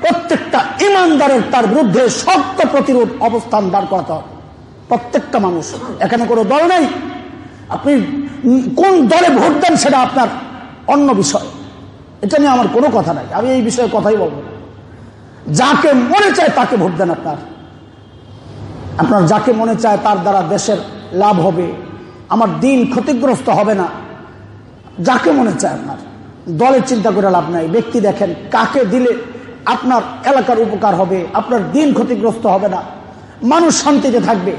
প্রত্যেকটা ইমানদারের তার বিরুদ্ধে শক্ত প্রতিরোধ অবস্থান দাঁড় করাতে হবে। প্রত্যেকটা মানুষ। এখানে কোনো দল নেই। আপনি কোন দলে ভোট দেন সেটা আপনার অন্য বিষয়। এটা নিয়ে আমার কোনো কথা নাই। আমি এই বিষয়ে কথাই বলব যাকে মনে চায় তাকে ভোট দেন আপনার। আপনার যাকে মনে চায় তার দ্বারা দেশের লাভ হবে। আমার দিন ক্ষতিগ্রস্ত হবে না। যাকে মনে চায় আপনার। দলের চিন্তা করে লাভ নাই। ব্যক্তি দেখেন কাকে দিলে আপনার এলাকার উপকার হবে, আপনার দিন ক্ষতিগ্রস্ত হবে না। মানুষ শান্তিতে থাকবে।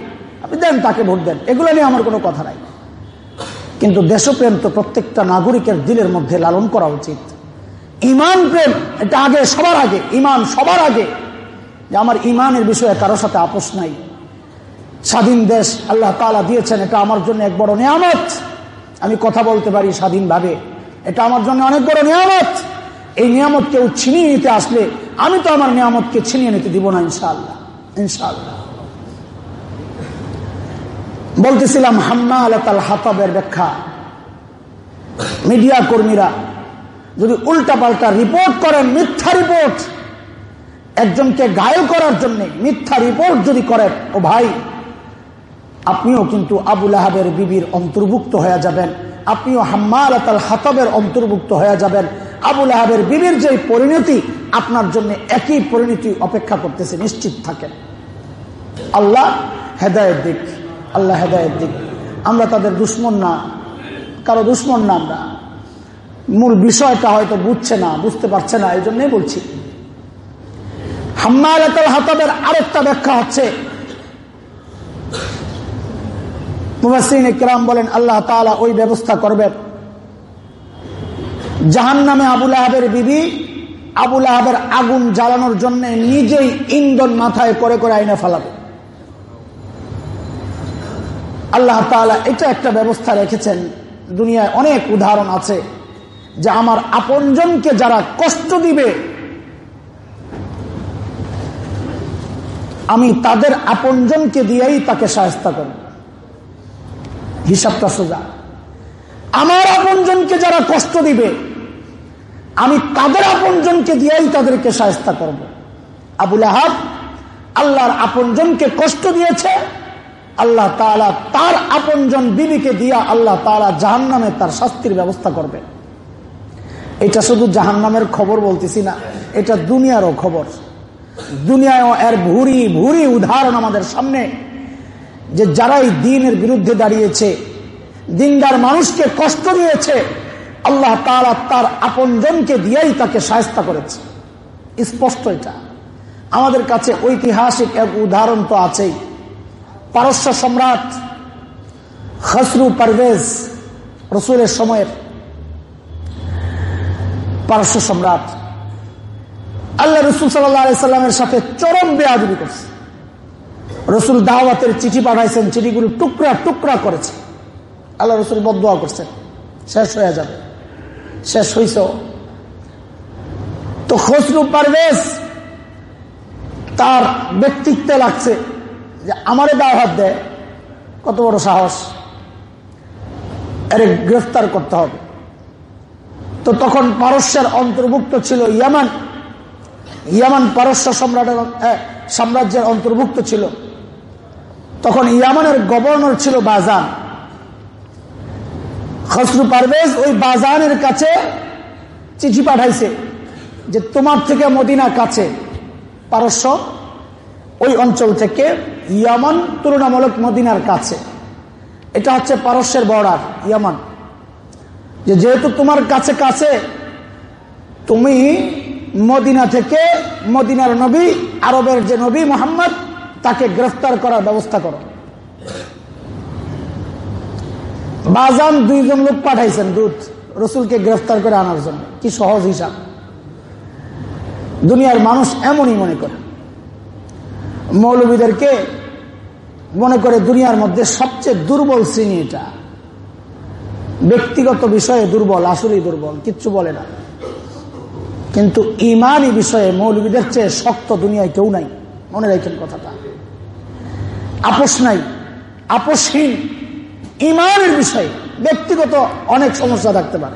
আপনি দেন, তাকে ভোট দেন। এগুলো নিয়ে আমার কোনো কথা নাই। কিন্তু দেশপ্রেম তো প্রত্যেকটা নাগরিকের দিলের মধ্যে লালন করা উচিত। ইমান প্রেম, এটা আগে, সবার আগে, ইমান সবার আগে। যে আমার ইমানের বিষয়ে কারোর সাথে আপোষ নাই। স্বাধীন দেশ, আল্লাহ তালা দিয়েছেন, এটা আমার জন্য এক বড় নিয়ামত। আমি কথা বলতে পারি স্বাধীনভাবে। এটা আমার জন্য অনেক বড় নিয়ামত। এই নিয়ামত কেউ ছিনিয়ে নিতে আসলে আমি তো আমার নিয়ামতকে ছিনিয়ে নিতে দিব না, ইনশাআল্লাহ ইনশাআল্লাহ। বলতেছিলাম হাম্মা আলাতাল হাতাবের ব্যাখ্যা। মিডিয়া কর্মীরা যদি উল্টা পাল্টা রিপোর্ট করেন, মিথ্যা রিপোর্ট, একজনকে গায়েল করার জন্য মিথ্যা রিপোর্ট যদি করেন, ও ভাই, আপনিও কিন্তু আবুল আহাবের বিবির অন্তর্ভুক্ত হয়ে যাবেন, আপনিও হাম্মাল আতাল হাতাবের অন্তর্ভুক্ত হয়ে যাবেন। আবুল আহাবের বিবির যে পরিণতি, আপনার জন্য একই পরিণতি অপেক্ষা করতেছে, নিশ্চিত থাকেন আল্লাহ হেদায়ত দিক, আল্লাহ হেদায়ত দিক। আমরা তাদের দুশ্মন না, কারও দুশ্মন না আমরা। মূল বিষয়টা হয়তো বুঝছে না, বুঝতে পারছে না, এই জন্যই বলছি। হাম্মাল হাতাবের আরেকটা ব্যাখ্যা হচ্ছে মুহাসিন ইকরাম বলেন, আল্লাহ তাআলা ওই ব্যবস্থা করবেন। জাহান নামে আবুল আহাবের বিবি আবুল আহাবের আগুন জ্বালানোর জন্য নিজেই ইন্ধন মাথায় করে করে আইনে ফেলাবে। আল্লাহ তাআলা এটা একটা ব্যবস্থা রেখেছেন। দুনিয়ায় অনেক উদাহরণ আছে যে আমার আপনজনকে যারা কষ্ট দিবে, আমি তাদের আপনজনকে দিয়েই তাকে সাহস্তা করব। হিসাবটা সোজা। আমার আপনজনকে যারা কষ্ট দিবে আমি তাদের আপনজনকে দিয়েই তাদেরকে সাহস্তা করব। আবুল আহাব আল্লাহর আপনজনকে কষ্ট দিয়েছে, আল্লাহ তালা তার আপনজন বিবিকে দিয়া আল্লাহ তালা জাহান নামে তার শাস্তির ব্যবস্থা করবে। এটা শুধু জাহান নামের খবর বলতেছি না, এটা দুনিয়ারও খবর। দুনিয়ায় এর ভুরি ভুরি উদাহরণ আমাদের সামনে যে যারাই দিনের বিরুদ্ধে দাঁড়িয়েছে, দিনদার মানুষকে কষ্ট দিয়েছে আল্লাহ তালা তার আপনজনকে দিয়েই তাকে সায়স্তা করেছে। স্পষ্ট এটা। আমাদের কাছে ঐতিহাসিক এক উদাহরণ তো আছেই। পারস্য সম্রাট খসরু পারভেজ রসুলের সময়ের পারস্য সম্রাট। আল্লাহ রসুল সাল্লামের সাথে চরম বেয়াদবি করছে। রসুল দাওয়াতের চিঠি পাঠাইছেন, চিঠিগুলো টুকরা টুকরা করেছে। আল্লাহ রসুল বদোয়া করছেন। শেষ হয়ে যাবে। শেষ হইস তো খসরু পারভেজ তার ব্যক্তিত্বে লাগছে যে আমারে দাওয়াত দেয় কত বড় সাহস। এর গ্রেফতার করতে হবে। তো তখন পারস্যের অন্তর্ভুক্ত ছিল ইয়ামান। ইয়ামান পারস্য সম্রাটের সাম্রাজ্যের অন্তর্ভুক্ত ছিল। তখন ইয়ামানের গভর্নর ছিল বাজান। খসরু পারভেজ ওই বাজারের কাছে চিঠি পাঠাইছে যে তোমার থেকে মদিনা কাছে পারস্য, ওই অঞ্চল থেকে ইয়ামান তুলনামূলক মদিনার কাছে। এটা হচ্ছে পারস্যের বর্ডার, ইয়ামান। যে যেহেতু তোমার কাছে কাছে, তুমি মদিনা থেকে মদিনার নবী, আরবের যে নবী মোহাম্মদ, তাকে গ্রেফতার করার ব্যবস্থা করো। বাজান দুইজন লোক পাঠাইছেন দুধ, রসুলকে গ্রেফতার করে আনার জন্য। কি সহজ হিসাব। দুনিয়ার মানুষ এমনই মনে করে। মৌলবীদেরকে মনে করে দুনিয়ার মধ্যে সবচেয়ে দুর্বল শ্রেণি এটা। ব্যক্তিগত বিষয়ে দুর্বল, আসলেই দুর্বল, কিচ্ছু বলে না। কিন্তু ইমানই বিষয়ে মৌলবীদের চেয়ে শক্ত দুনিয়ায় কেউ নাই। মনে রাখেন কথাটা। আপোষ নাই, আপোষহীন। ইমানের বিষয়ে ব্যক্তিগত অনেক সমস্যা থাকতে পারে।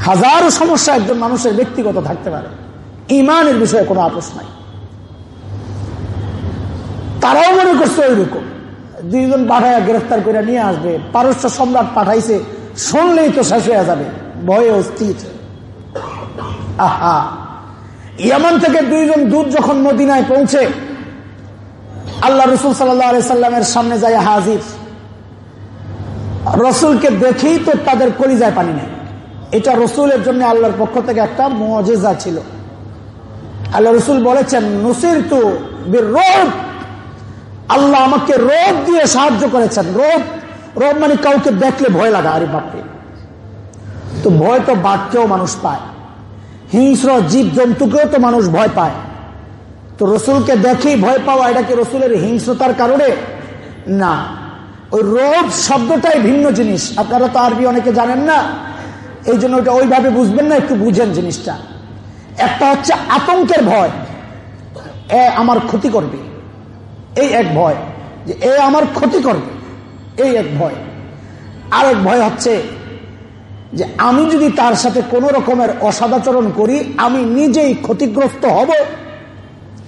হাজারো সমস্যা একজন মানুষের ব্যক্তিগত থাকতে পারে। ইমানের বিষয়ে কোনো আপোষ নাই। তারাও মনে করছে ওইরকম। দুইজন পাঠায় গ্রেফতার করে নিয়ে আসবে, পারস্য সম্রাট পাঠাইছে, শুনলেই তো শেষ হয়ে যাবে, ভয়ে অস্থির। আহা! ইয়ামান থেকে দুইজন দূত যখন মদিনায় পৌঁছে, আল্লাহ রসুল সাল্লামের সামনে যায় হাজির। রসুলকে দেখেই তো তাদের কলিজায় পানি নেই। এটা রসুলের জন্য আল্লাহর পক্ষ থেকে একটা মজেজা ছিল। আল্লাহ রসুল বলেছেন নসির তো রোগ আল্লাহ আমাকে রোদ দিয়ে সাহায্য করেছেন। রোদ রোদ মানে কাউকে দেখলে ভয় লাগা। আরে বাপরে। তো ভয় তো বাঘকেও মানুষ পায়। হিংস্র জীব জন্তুকেও তো মানুষ ভয় পায়। তো রসুলকে দেখেই ভয় পাওয়া, এটা কি রসুলের হিংস্রতার কারণে? না। ওই রোগ শব্দটাই ভিন্ন জিনিস। আপনারা তো আরবি অনেকে জানেন না। এই জন্য ওইটা ওইভাবে বুঝবেন না, একটু বুঝেন জিনিসটা। একটা হচ্ছে আতঙ্কের ভয়। এ আমার ক্ষতি করবে। এই এক ভয়। যে এ আমার ক্ষতি করবে। এই এক ভয়। আরেক ভয় হচ্ছে যে আমি যদি তার সাথে কোনো রকমের অসদাচরণ করি, আমি নিজেই ক্ষতিগ্রস্ত হব।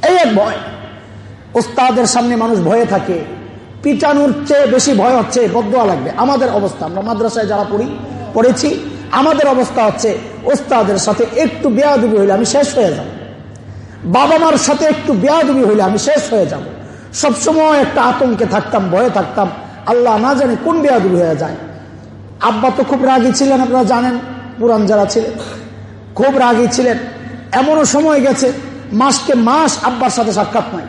এই এক ভয়। ওস্তাদের সামনে মানুষ ভয়ে থাকে। পিটানোর চেয়ে বেশি ভয় হচ্ছে বদয়া লাগবে। আমাদের অবস্থা, আমরা মাদ্রাসায় যারা পড়ি, পড়েছি, আমাদের অবস্থা হচ্ছে, ওস্তাদের সাথে একটু বেয়াদুবি হইলে আমি শেষ হয়ে যাব। বাবা মার সাথে একটু বেয়াদুবি হইলে আমি শেষ হয়ে যাব। সবসময় একটা আতঙ্কে থাকতাম, ভয়ে থাকতাম। আল্লাহ না জানি কোন বেয়াদুবি হয়ে যায়। আব্বা তো খুব রাগী ছিলেন, আপনারা জানেন, পুরান যারা ছিলেন, খুব রাগী ছিলেন। এমনও সময় গেছে, মাসকে মাস আব্বার সাথে সাক্ষাৎ নাই।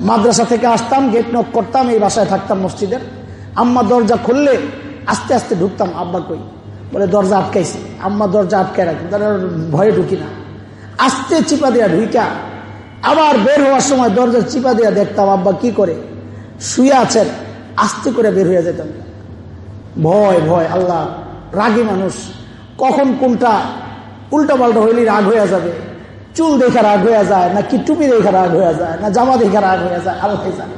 মাদ্রাসা থেকে আসতাম গেট নক করতাম, এই বাসায় থাকতাম মসজিদের। আম্মা দরজা খুললে আস্তে আস্তে ঢুকতাম, আব্বা কই? বলে, দরজা আটকাইছি। আম্মা দরজা আটকায় রাখি। তারা ভয়ে ঢুকি না। আস্তে চিপা দেয়া ঢুইটা আবার বের হওয়ার সময় দরজা চিপা দেয়া দেখতাম, আব্বা কি করে? শুয়ে আছেন, আস্তে করে বের হয়ে যেতাম। ভয় ভয়, আল্লাহ, রাগী মানুষ। কখন কোনটা উল্টা পাল্টা হইলে রাগ হয়ে যাবে। চুল দেখে রাগ হয়ে যায়, না কি টুপি দেখে রাগ হয়ে যায়, না জামা দেখে রাগ হয়ে যায় আলো আল্লাহ জানে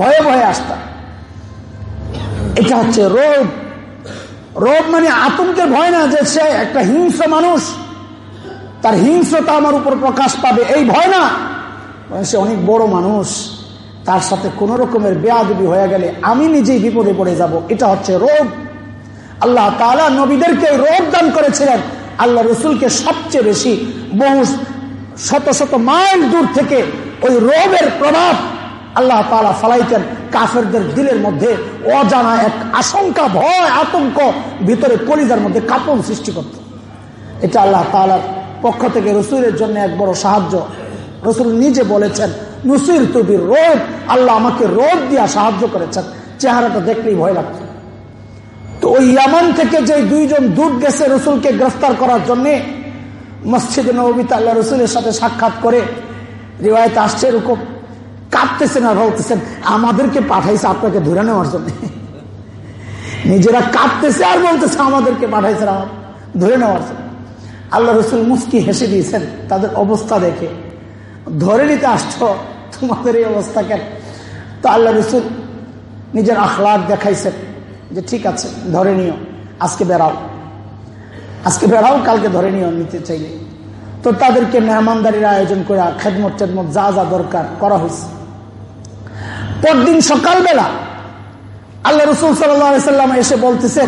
ভয়ে ভয়ে আসতাম। এটা হচ্ছে রোগ। রোগ মানে আতঙ্কের ভয় না যে সে একটা হিংস্র মানুষ, তার হিংস্রতা আমার উপর প্রকাশ পাবে। এই ভয় না। সে অনেক বড় মানুষ, তার সাথে কোন রকমের বেয়াদবি হয়ে গেলে আমি নিজেই বিপদে পড়ে যাব। এটা হচ্ছে রোগ। আল্লাহ তালা নবীদেরকে রোগ দান করেছিলেন। আল্লাহ রসুলকে সবচেয়ে বেশি বহু শত শত মাইল দূর থেকে ওই রোগের প্রভাব আল্লাহ তালা ফালাইতেন কাফেরদের দিলের মধ্যে। অজানা এক আশঙ্কা, ভয়, আতঙ্ক ভিতরে কলিজার মধ্যে কাপন সৃষ্টি করত। এটা আল্লাহ তালার পক্ষ থেকে রসুলের জন্য এক বড় সাহায্য। রসুল নিজে বলেছেন, নুসির তুবির রোদ। আল্লাহ আমাকে রোদ দিয়া সাহায্য করেছেন। চেহারাটা দেখলেই ভয় লাগত। তো ওই ইয়ামান থেকে যে দুইজন দূর গেছে রসুলকে গ্রেফতার করার জন্য মসজিদে নবীতে আল্লাহ রসুলের সাথে সাক্ষাৎ করে রিওয়ায়তে আসছে এরকম, কাঁদতেছেন আর বলতেছেন আমাদেরকে পাঠাইছে আপনাকে ধরে নেওয়ার জন্য। নিজেরা কাঁদতেছে আর বলতেছে, আমাদেরকে পাঠাইছে ধরে নেওয়ার জন্য। আল্লাহ রসুল মুস্কি হেসে দিয়েছেন, তাদের অবস্থা দেখে। ধরে নিতে আসছো, তোমাদের এই অবস্থা কেন? তো আল্লাহ রসুল নিজের আখলাক দেখাইছেন, যে ঠিক আছে, ধরে নিও, আজকে বেড়াও। আজকে বেড়াও, কালকে ধরে নিও নিতে চাইলে। তো তাদেরকে মেহমানদারির আয়োজন করে, খেদমত টেদমত যা যা দরকার করা হয়েছে। পরদিন সকালবেলা আল্লাহ রসুল সাল্লাম এসে বলতেছে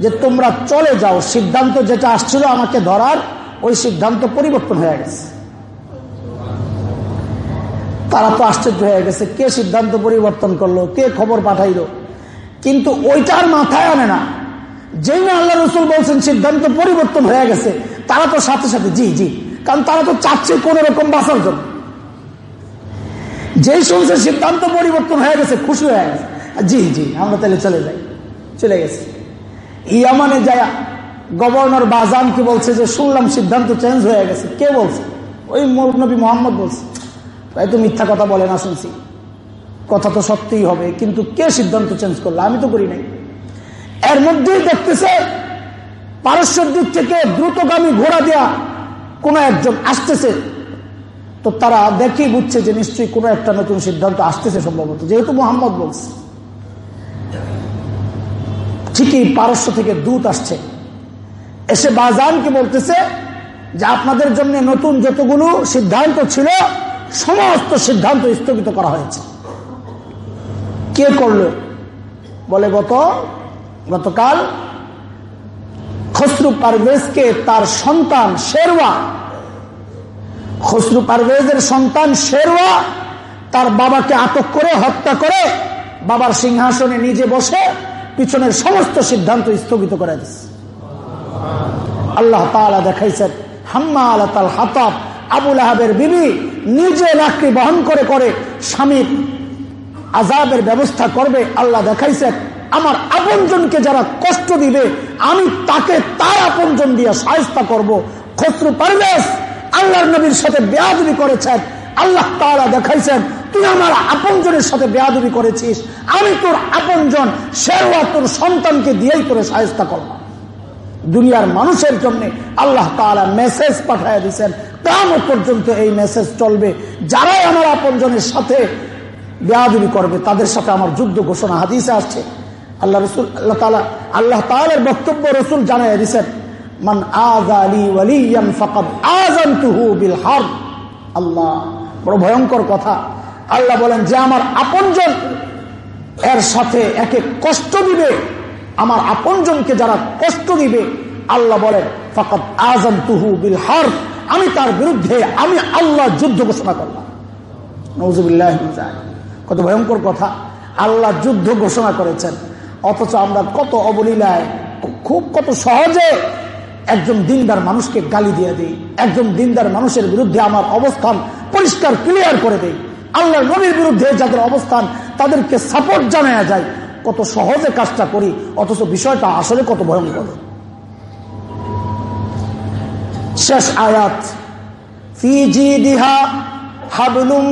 যে, তোমরা চলে যাও। সিদ্ধান্ত যেটা আসছিল আমাকে ধরার, ওই সিদ্ধান্ত পরিবর্তন হয়ে গেছে। তারা তো আশ্চর্য হয়ে গেছে, কে সিদ্ধান্ত পরিবর্তন করল, কে খবর পাঠাইলো। কিন্তু ওইটার মাথায় আনে না। যেই না আল্লাহ রসুল বলছেন সিদ্ধান্ত পরিবর্তন হয়ে গেছে, তারা তো সাথে সাথে, জি জি, কারণ তারা তো চাচ্ছে কোন রকম বাঁচার জন্য। যেই শুনছে সিদ্ধান্ত পরিবর্তন হয়ে গেছে, খুশি হয়ে গেছে। জি জি, আমরা তাহলে চলে যাই, চলে গেছি। ইয়ামানে যায় গভর্নর বাজান কি বলছে যে, শুনলাম সিদ্ধান্ত চেঞ্জ হয়ে গেছে। কে বলছে? ওই নবী মোহাম্মদ বলছে। তাই তো মিথ্যা কথা বলে না শুনছি। কথা তো সত্যিই হবে, কিন্তু কে সিদ্ধান্ত চেঞ্জ করল? আমি তো করি নাই। এর মধ্যেই দেখতেছে, পারস্যের দিক থেকে দ্রুতগামী ঘোড়া দেয়া কোন একজন আসতেছে। তো তারা দেখেই বুঝছে যে নিশ্চয়ই কোনো একটা নতুন সিদ্ধান্ত আসতেছে সম্ভবত, যেহেতু মোহাম্মদ বলছে। ঠিকই পারস্য থেকে দূত আসছে। এসে বাজানকে বলতেছে যে আপনাদের জন্য নতুন যতগুলো সিদ্ধান্ত ছিল, সমস্ত সিদ্ধান্ত স্থগিত করা হয়েছে। কে করল? বলে গত গতকাল খসরু পারভেজকে তার সন্তান শেরওয়া, খসরু পারভেজের সন্তান শেরওয়া তার বাবাকে আটক করে, হত্যা করে, বাবার সিংহাসনে নিজে বসে পিছনের সমস্ত সিদ্ধান্ত স্থগিত করে দিচ্ছে আল্লাহ তালা দেখাইছেন হাম্মা আল্লাহ তাল হাতাব আবুল আহাবের বিবি নিজে লাকড়ি বহন করে করে স্বামীর আজাবের ব্যবস্থা করবে। আল্লাহ দেখাইছেন আমার আপনজনকে যারা কষ্ট দিবে, আমি তাকে তার আপনজন দিয়ে সাহস্তা করব। খসরু পারভেজ, আল্লাহর নবীর সাথে বেয়াদবি করেছেন। আল্লাহ তারা দেখাইছেন, তুই আমার আপনজনের সাথে বেয়াদবি করেছিস। আমি তোর আপনজন শেরওয়া তোর সন্তানকে দিয়েই করে সাহস্তা করলাম দুনিয়ার মানুষের জন্য আল্লাহ তালা মেসেজ পাঠায় দিচ্ছেন কাম পর্যন্ত এই মেসেজ চলবে। যারাই আমার আপনজনের সাথে বেয়াদবি করবে, তাদের সাথে আমার যুদ্ধ ঘোষণা হাদিসে আসছে। আল্লাহ রসুল, আল্লাহ তালা আল্লাহ তালের বক্তব্য রসুল জানাই দিচ্ছেন মান আলী আযানতুহু বিল হারব আল্লাহ, বড় ভয়ঙ্কর কথা। আল্লাহ বলেন, যে আমার আপনজন, এর সাথে একে কষ্ট দিবে, আমার আপনজনকে যারা কষ্ট দিবে, আল্লাহ বলেন, ফাকাদ আযানতুহু বিল হারব আমি তার বিরুদ্ধে, আমি আল্লাহ যুদ্ধ ঘোষণা করলাম। নজুবিল্লাহ কত ভয়ঙ্কর কথা। আল্লাহ যুদ্ধ ঘোষণা করেছেন। অথচ আমরা কত অবলীলায়, খুব কত সহজে একজন দিনদার মানুষকে গালি দিয়ে দিই, একজন দিনদার মানুষের বিরুদ্ধে আমার অবস্থান পরিষ্কার ক্লিয়ার করে দেই। আল্লাহ নবীর বিরুদ্ধে যাদের অবস্থান তাদেরকে সাপোর্ট জানায়া যায়। কত সহজে কাজটা করি, অথচ বিষয়টা আসলে কত ভয়ঙ্কর। শেষ আয়াত ফিজি দিহা হাবলুম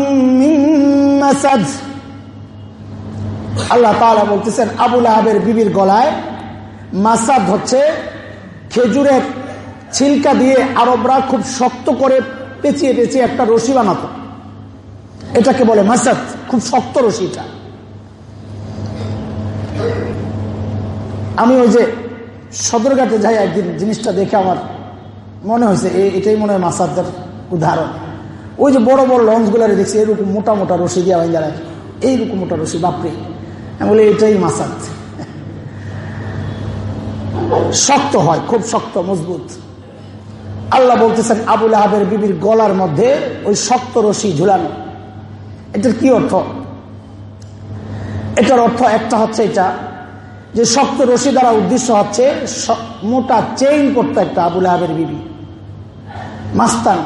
আল্লাহ তালা বলতেছেন আবুল আহাবের বিবির গলায় মাসাদ হচ্ছে খেজুরের ছিলকা দিয়ে আরবরা খুব শক্ত করে পেঁচিয়ে পেঁচিয়ে একটা রশি বানাত। এটাকে বলে মাসাদ খুব শক্ত রশিটা আমি ওই যে সদরঘাটে যাই একদিন, জিনিসটা দেখে আমার মনে হয়েছে এটাই মনে হয় মাসাদের উদাহরণ। ওই যে বড় বড় লঞ্চগুলারে দেখছি, এরকম মোটা মোটা রশি দিয়ে বাইন্দা রাখে। এইরকম মোটা রশি, বাপরে। বলি, এটাই মাসাদ শক্ত হয়, খুব শক্ত, মজবুত। আল্লাহ বলতেছেন আবুল আহাবের বিবির গলার মধ্যে ওই শক্ত রশি ঝুলানো। এটার কি অর্থ? এটার অর্থ একটা হচ্ছে এটা, যে শক্ত রশি দ্বারা উদ্দেশ্য হচ্ছে মোটা চেইন করতে একটা আবুল আহাবের বিবি। মাস্তান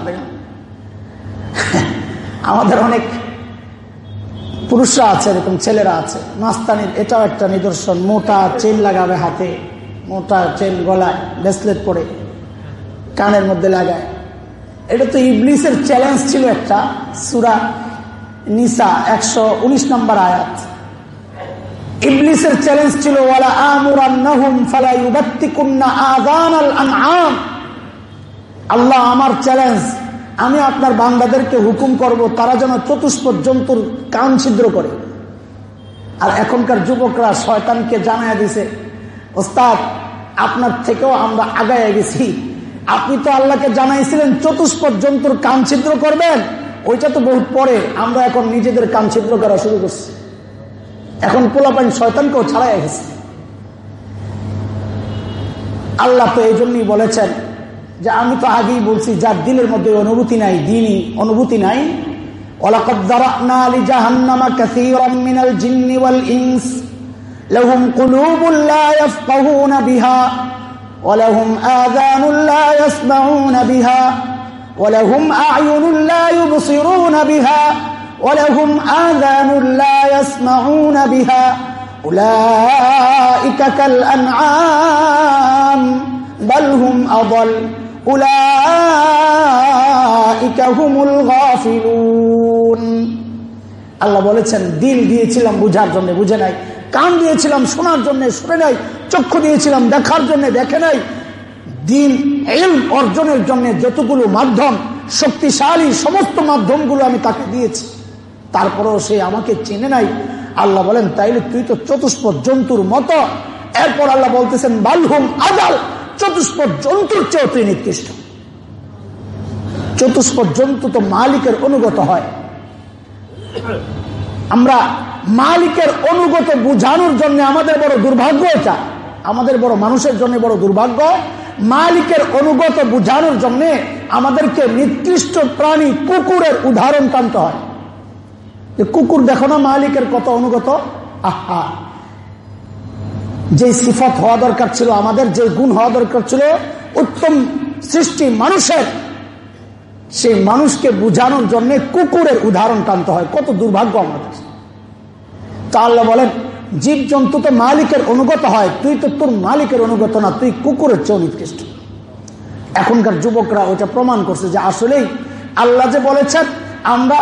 আমাদের অনেক পুরুষরা আছে, এরকম ছেলেরা আছে। মাস্তানির, এটাও একটা নিদর্শন। মোটা চেন লাগাবে হাতে, মোটা চেন গলায়, ব্রেসলেট পরে, কানের মধ্যে লাগায়। এটা তো ইবলিসের চ্যালেঞ্জ ছিল একটা, সুরা নিসা, একশো উনিশ নম্বর আয়াত। ইবলিসের চ্যালেঞ্জ ছিল, ওয়ালা আমুরান্নাহুম ফালা ইউবাত্তিকুন্না আযান আল আনআম। আল্লাহ আমার চ্যালেঞ্জ আমি আপনার বান্দাদেরকে হুকুম করব, তারা যেন চতুষ্প জন্তুর কান ছিদ্র করে। আর এখনকার যুবকরা শয়তানকে জানায় দিছে, ওস্তাদ, আপনার থেকেও আমরা আগায় গেছি। আপনি তো আল্লাহকে জানাইছিলেন চতুষ্প জন্তুর কান ছিদ্র করবেন। ওইটা তো বহুত পরে, আমরা এখন নিজেদের কান ছিদ্র করা শুরু করছি। এখন পোলাপাইন শয়তানকেও ছাড়াই গেছে। আল্লাহ তো এই জন্যই বলেছেন যে আমি তো আগেই বলছি যার দিলের মধ্যে অনুভূতি নাই দিনই অনুভূতি নাই ولقد ذرأنا لجهنم كثيرا من الجن والإنس لهم قلوب لا يفقهون بها ولهم آذان لا يسمعون بها ولهم أعين لا يبصرون بها ولهم آذان لا يسمعون بها أولئك كالأنعام بل هم أضل আল্লাহ বলেছেন, দিল দিয়েছিলাম বুঝার জন্য, বুঝে নাই। কান দিয়েছিলাম শোনার জন্য, শুনে নাই। চক্ষু দিয়েছিলাম দেখার জন্য, দেখে নাই। দিন এল অর্জনের জন্য যতগুলো মাধ্যম, শক্তিশালী সমস্ত মাধ্যমগুলো আমি তাকে দিয়েছি। তারপরেও সে আমাকে চেনে নাই। আল্লাহ বলেন, তাইলে তুই তো চতুষ্প জন্তুর মতো। এরপর আল্লাহ বলতেছেন বালহুম আদাল চতুষ্প জন্তুর চেয়েও তুই নিকৃষ্ট। চতুষ্প জন্তু তো মালিকের অনুগত হয়। আমরা মালিকের অনুগত বুঝানোর জন্য আমাদের বড় দুর্ভাগ্য এটা। আমাদের বড় মানুষের জন্য বড় দুর্ভাগ্য। মালিকের অনুগত বুঝানোর জন্য আমাদেরকে নিকৃষ্ট প্রাণী কুকুরের উদাহরণ টানতে হয়। যে কুকুর দেখো না মালিকের কত অনুগত? আহা! যে সিফত হওয়া দরকার ছিল, আমাদের যে গুণ হওয়া দরকার ছিল, উত্তম সৃষ্টি মানুষের। সেই মানুষকে বুঝানোর জন্য কুকুরের উদাহরণ টানতে হয়। কত দুর্ভাগ্য আমাদের। তা আল্লাহ বলেন জীব জন্তু তো মালিকের অনুগত হয়, তুই তো তোর মালিকের অনুগত না, তুই কুকুরের চেয়ে নিকৃষ্ট। এখনকার যুবকরা ওটা প্রমাণ করছে যে আসলেই আল্লাহ যে বলেছেন, আমরা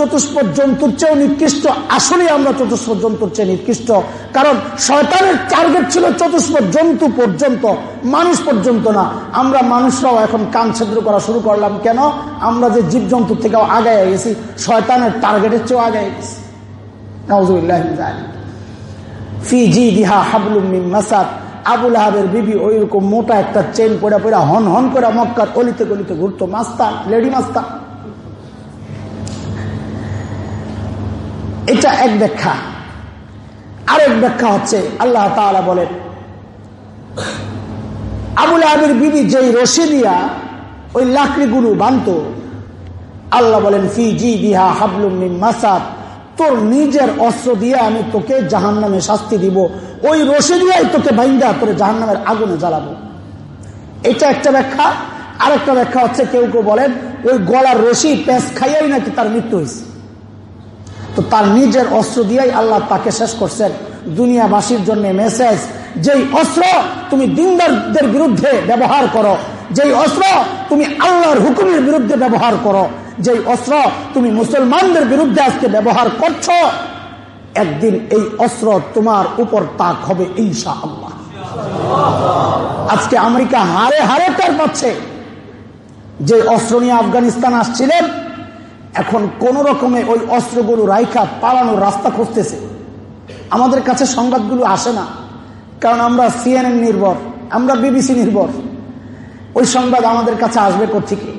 চতুষ্প জন্তুর চেয়েও নিকৃষ্ট। আসলে আমরা চতুষ্প জন্তুর চেয়ে নিকৃষ্ট। কারণ শয়তানের টার্গেট ছিল চতুষ্প জন্তু পর্যন্ত, মানুষ পর্যন্ত না। আমরা মানুষরাও এখন কান ছেদ্র করা শুরু করলাম। কেন? আমরা যে জীব জন্তুর থেকেও আগায় গেছি, শয়তানের টার্গেটের চেয়েও আগায় গেছি। মোটা একটা চেন পড়া পড়া হন হন করে মক্কার অলিতে গলিতে ঘুরতো। মাস্তা লেডি মাস্তান। এটা এক ব্যাখ্যা। আরেক ব্যাখ্যা হচ্ছে, আল্লাহ তাআলা বলেন, আবুল আবির বিবি যেই রশি দিয়া ওই লাকড়িগুলো বানত আল্লাহ বলেন, ফি জি দিহা হাবলুম মাসাদ, তোর নিজের অস্ত্র দিয়ে আমি তোকে জাহান নামে শাস্তি দিব। ওই রশি দিয়াই তোকে বাইন্দা, তোর জাহান নামের আগুনে জ্বালাবো। এটা একটা ব্যাখ্যা। আরেকটা ব্যাখ্যা হচ্ছে, কেউ কেউ বলেন, ওই গলার রশি পেঁচ খাইয়াই নাকি তার মৃত্যু হয়েছে তো তার নিজের অস্ত্র দিয়েই আল্লাহ তাকে শেষ করছেন। দুনিয়াবাসীর জন্য মেসেজ যেই অস্ত্র তুমি দিনদারদের বিরুদ্ধে ব্যবহার করো, যেই অস্ত্র তুমি আল্লাহর হুকুমের বিরুদ্ধে ব্যবহার করো, যেই অস্ত্র তুমি মুসলমানদের বিরুদ্ধে আজকে ব্যবহার করছ, একদিন এই অস্ত্র তোমার উপর তাক হবে ইনশা আল্লাহ আজকে আমেরিকা হারে হারে তার পাচ্ছে। যে অস্ত্র নিয়ে আফগানিস্তান আসছিলেন এখন কোন রকমে ওই অস্ত্রগুলো রাইখা পালানোর রাস্তা খুঁজতেছে। আমাদের কাছে সংবাদগুলো আসে না, কারণ আমরা সিএনএন নির্ভর, আমরা বিবিসি নির্ভর। ওই সংবাদ আমাদের কাছে আসবে কোথেকে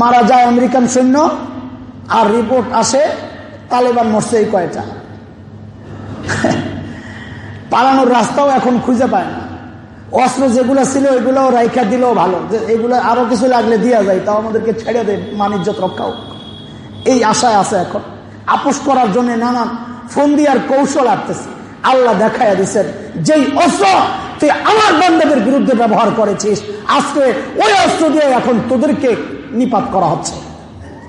মারা যায় আমেরিকান সৈন্য, আর রিপোর্ট আসে তালেবান মরছে এই কয়টা পালানোর রাস্তাও এখন খুঁজে পায় না। অস্ত্র যেগুলো ছিল এগুলো রাইখা দিলেও ভালো। যে এগুলো আরও কিছু লাগলে দিয়া যায়, তাও আমাদেরকে ছেড়ে দেয় মানিজ্য রক্ষা হোক। এই আশায় আছে এখন। আপোষ করার জন্য নানান ফন্দি আর কৌশল আসতেছে আল্লাহ দেখাইয়া দিচ্ছেন যেই অস্ত্র তুই আমার বান্ধবের বিরুদ্ধে ব্যবহার করেছিস, আজকে ওই অস্ত্র দিয়ে এখন তোদেরকে নিপাত করা হচ্ছে।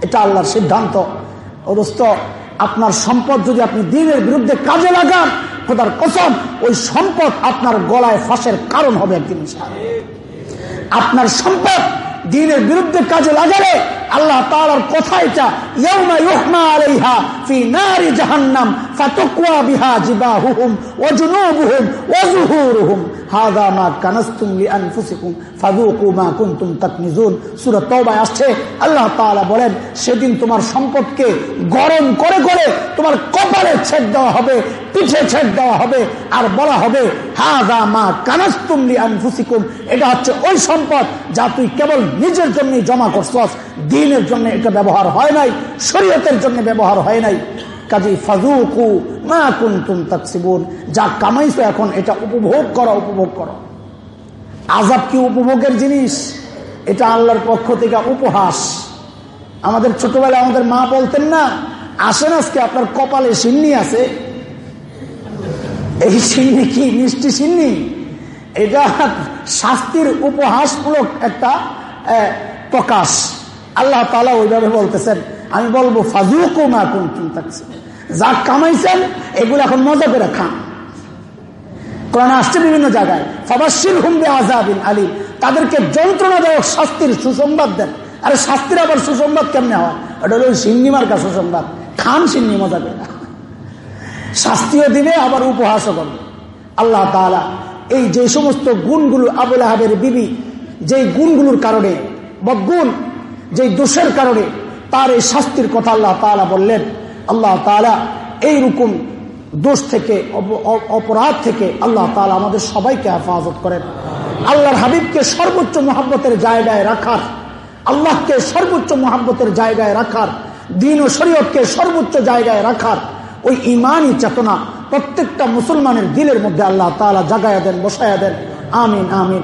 এটা আল্লাহর সিদ্ধান্ত। অবস্থ আপনার সম্পদ যদি আপনি দিনের বিরুদ্ধে কাজে লাগান খোদার কসম ওই সম্পদ আপনার গলায় ফাঁসের কারণ হবে একদিন আপনার সম্পদ দিনের বিরুদ্ধে কাজে লাগালে আল্লাহ তওবায় আসছে বলেন, সেদিন তোমার সম্পদকে গরম করে করে তোমার কপালে ছেদ দেওয়া হবে, পিঠে ছেদ দেওয়া হবে। আর বলা হবে, হাযা মা কানাসতুম লিআনফুসিকুম। এটা হচ্ছে ওই সম্পদ যা তুই কেবল নিজের জন্যই জমা করছস দিনের জন্য এটা ব্যবহার হয় নাই, শরীয়তের জন্য ব্যবহার হয় নাই। কাজী ফাজুকু মা কুনতুম তাকসিবুন, যা কামাইছো এখন এটা উপভোগ করো উপভোগ করো। আজাব কি উপভোগের জিনিস? এটা আল্লাহর পক্ষ থেকে উপহাস। আমাদের ছোটবেলায় আমাদের মা বলতেন না, আসেন আজকে আপনার কপালে সিন্নি আছে। এই সিন্নি কি? মিষ্টি সিন্নি? এটা শাস্তির উপহাসমূলক একটা প্রকাশ। আল্লাহ তালা ওইভাবে বলতেছেন, আমি বলব ফাজুকো মা কুন্তুম থাকছে যা কামাইছেন, এগুলো এখন মজা করে খান। আসছে বিভিন্ন জায়গায় হুমবে আজাবিন আলী তাদেরকে যন্ত্রণাদায়ক শাস্তির সুসংবাদ দেন। আরে, শাস্তির আবার সুসংবাদ কেমনে হয়? এটা হলো সিন্নি মার্কা সুসংবাদ। খান সিন্নি, মজা করে। শাস্তিও দিবে, আবার উপহাসও করবে। আল্লাহ তালা এই যে সমস্ত গুণগুলো আবুল আহাবের বিবি যেই গুণগুলোর কারণে বদগুণ যেই দোষের কারণে তার এই শাস্তির কথা আল্লাহ তালা বললেন, আল্লাহ তালা এইরকম দোষ থেকে অপরাধ থেকে আল্লাহ তালা আমাদের সবাইকে হেফাজত করেন। আল্লাহর হাবিবকে সর্বোচ্চ মহাব্বতের জায়গায় রাখার, আল্লাহকে সর্বোচ্চ মহাব্বতের জায়গায় রাখার, দিন ও শরীয়তকে সর্বোচ্চ জায়গায় রাখার ওই ইমানই চেতনা প্রত্যেকটা মুসলমানের দিলের মধ্যে আল্লাহ তালা জাগায়া দেন, বসায়া দেন। আমিন আমিন।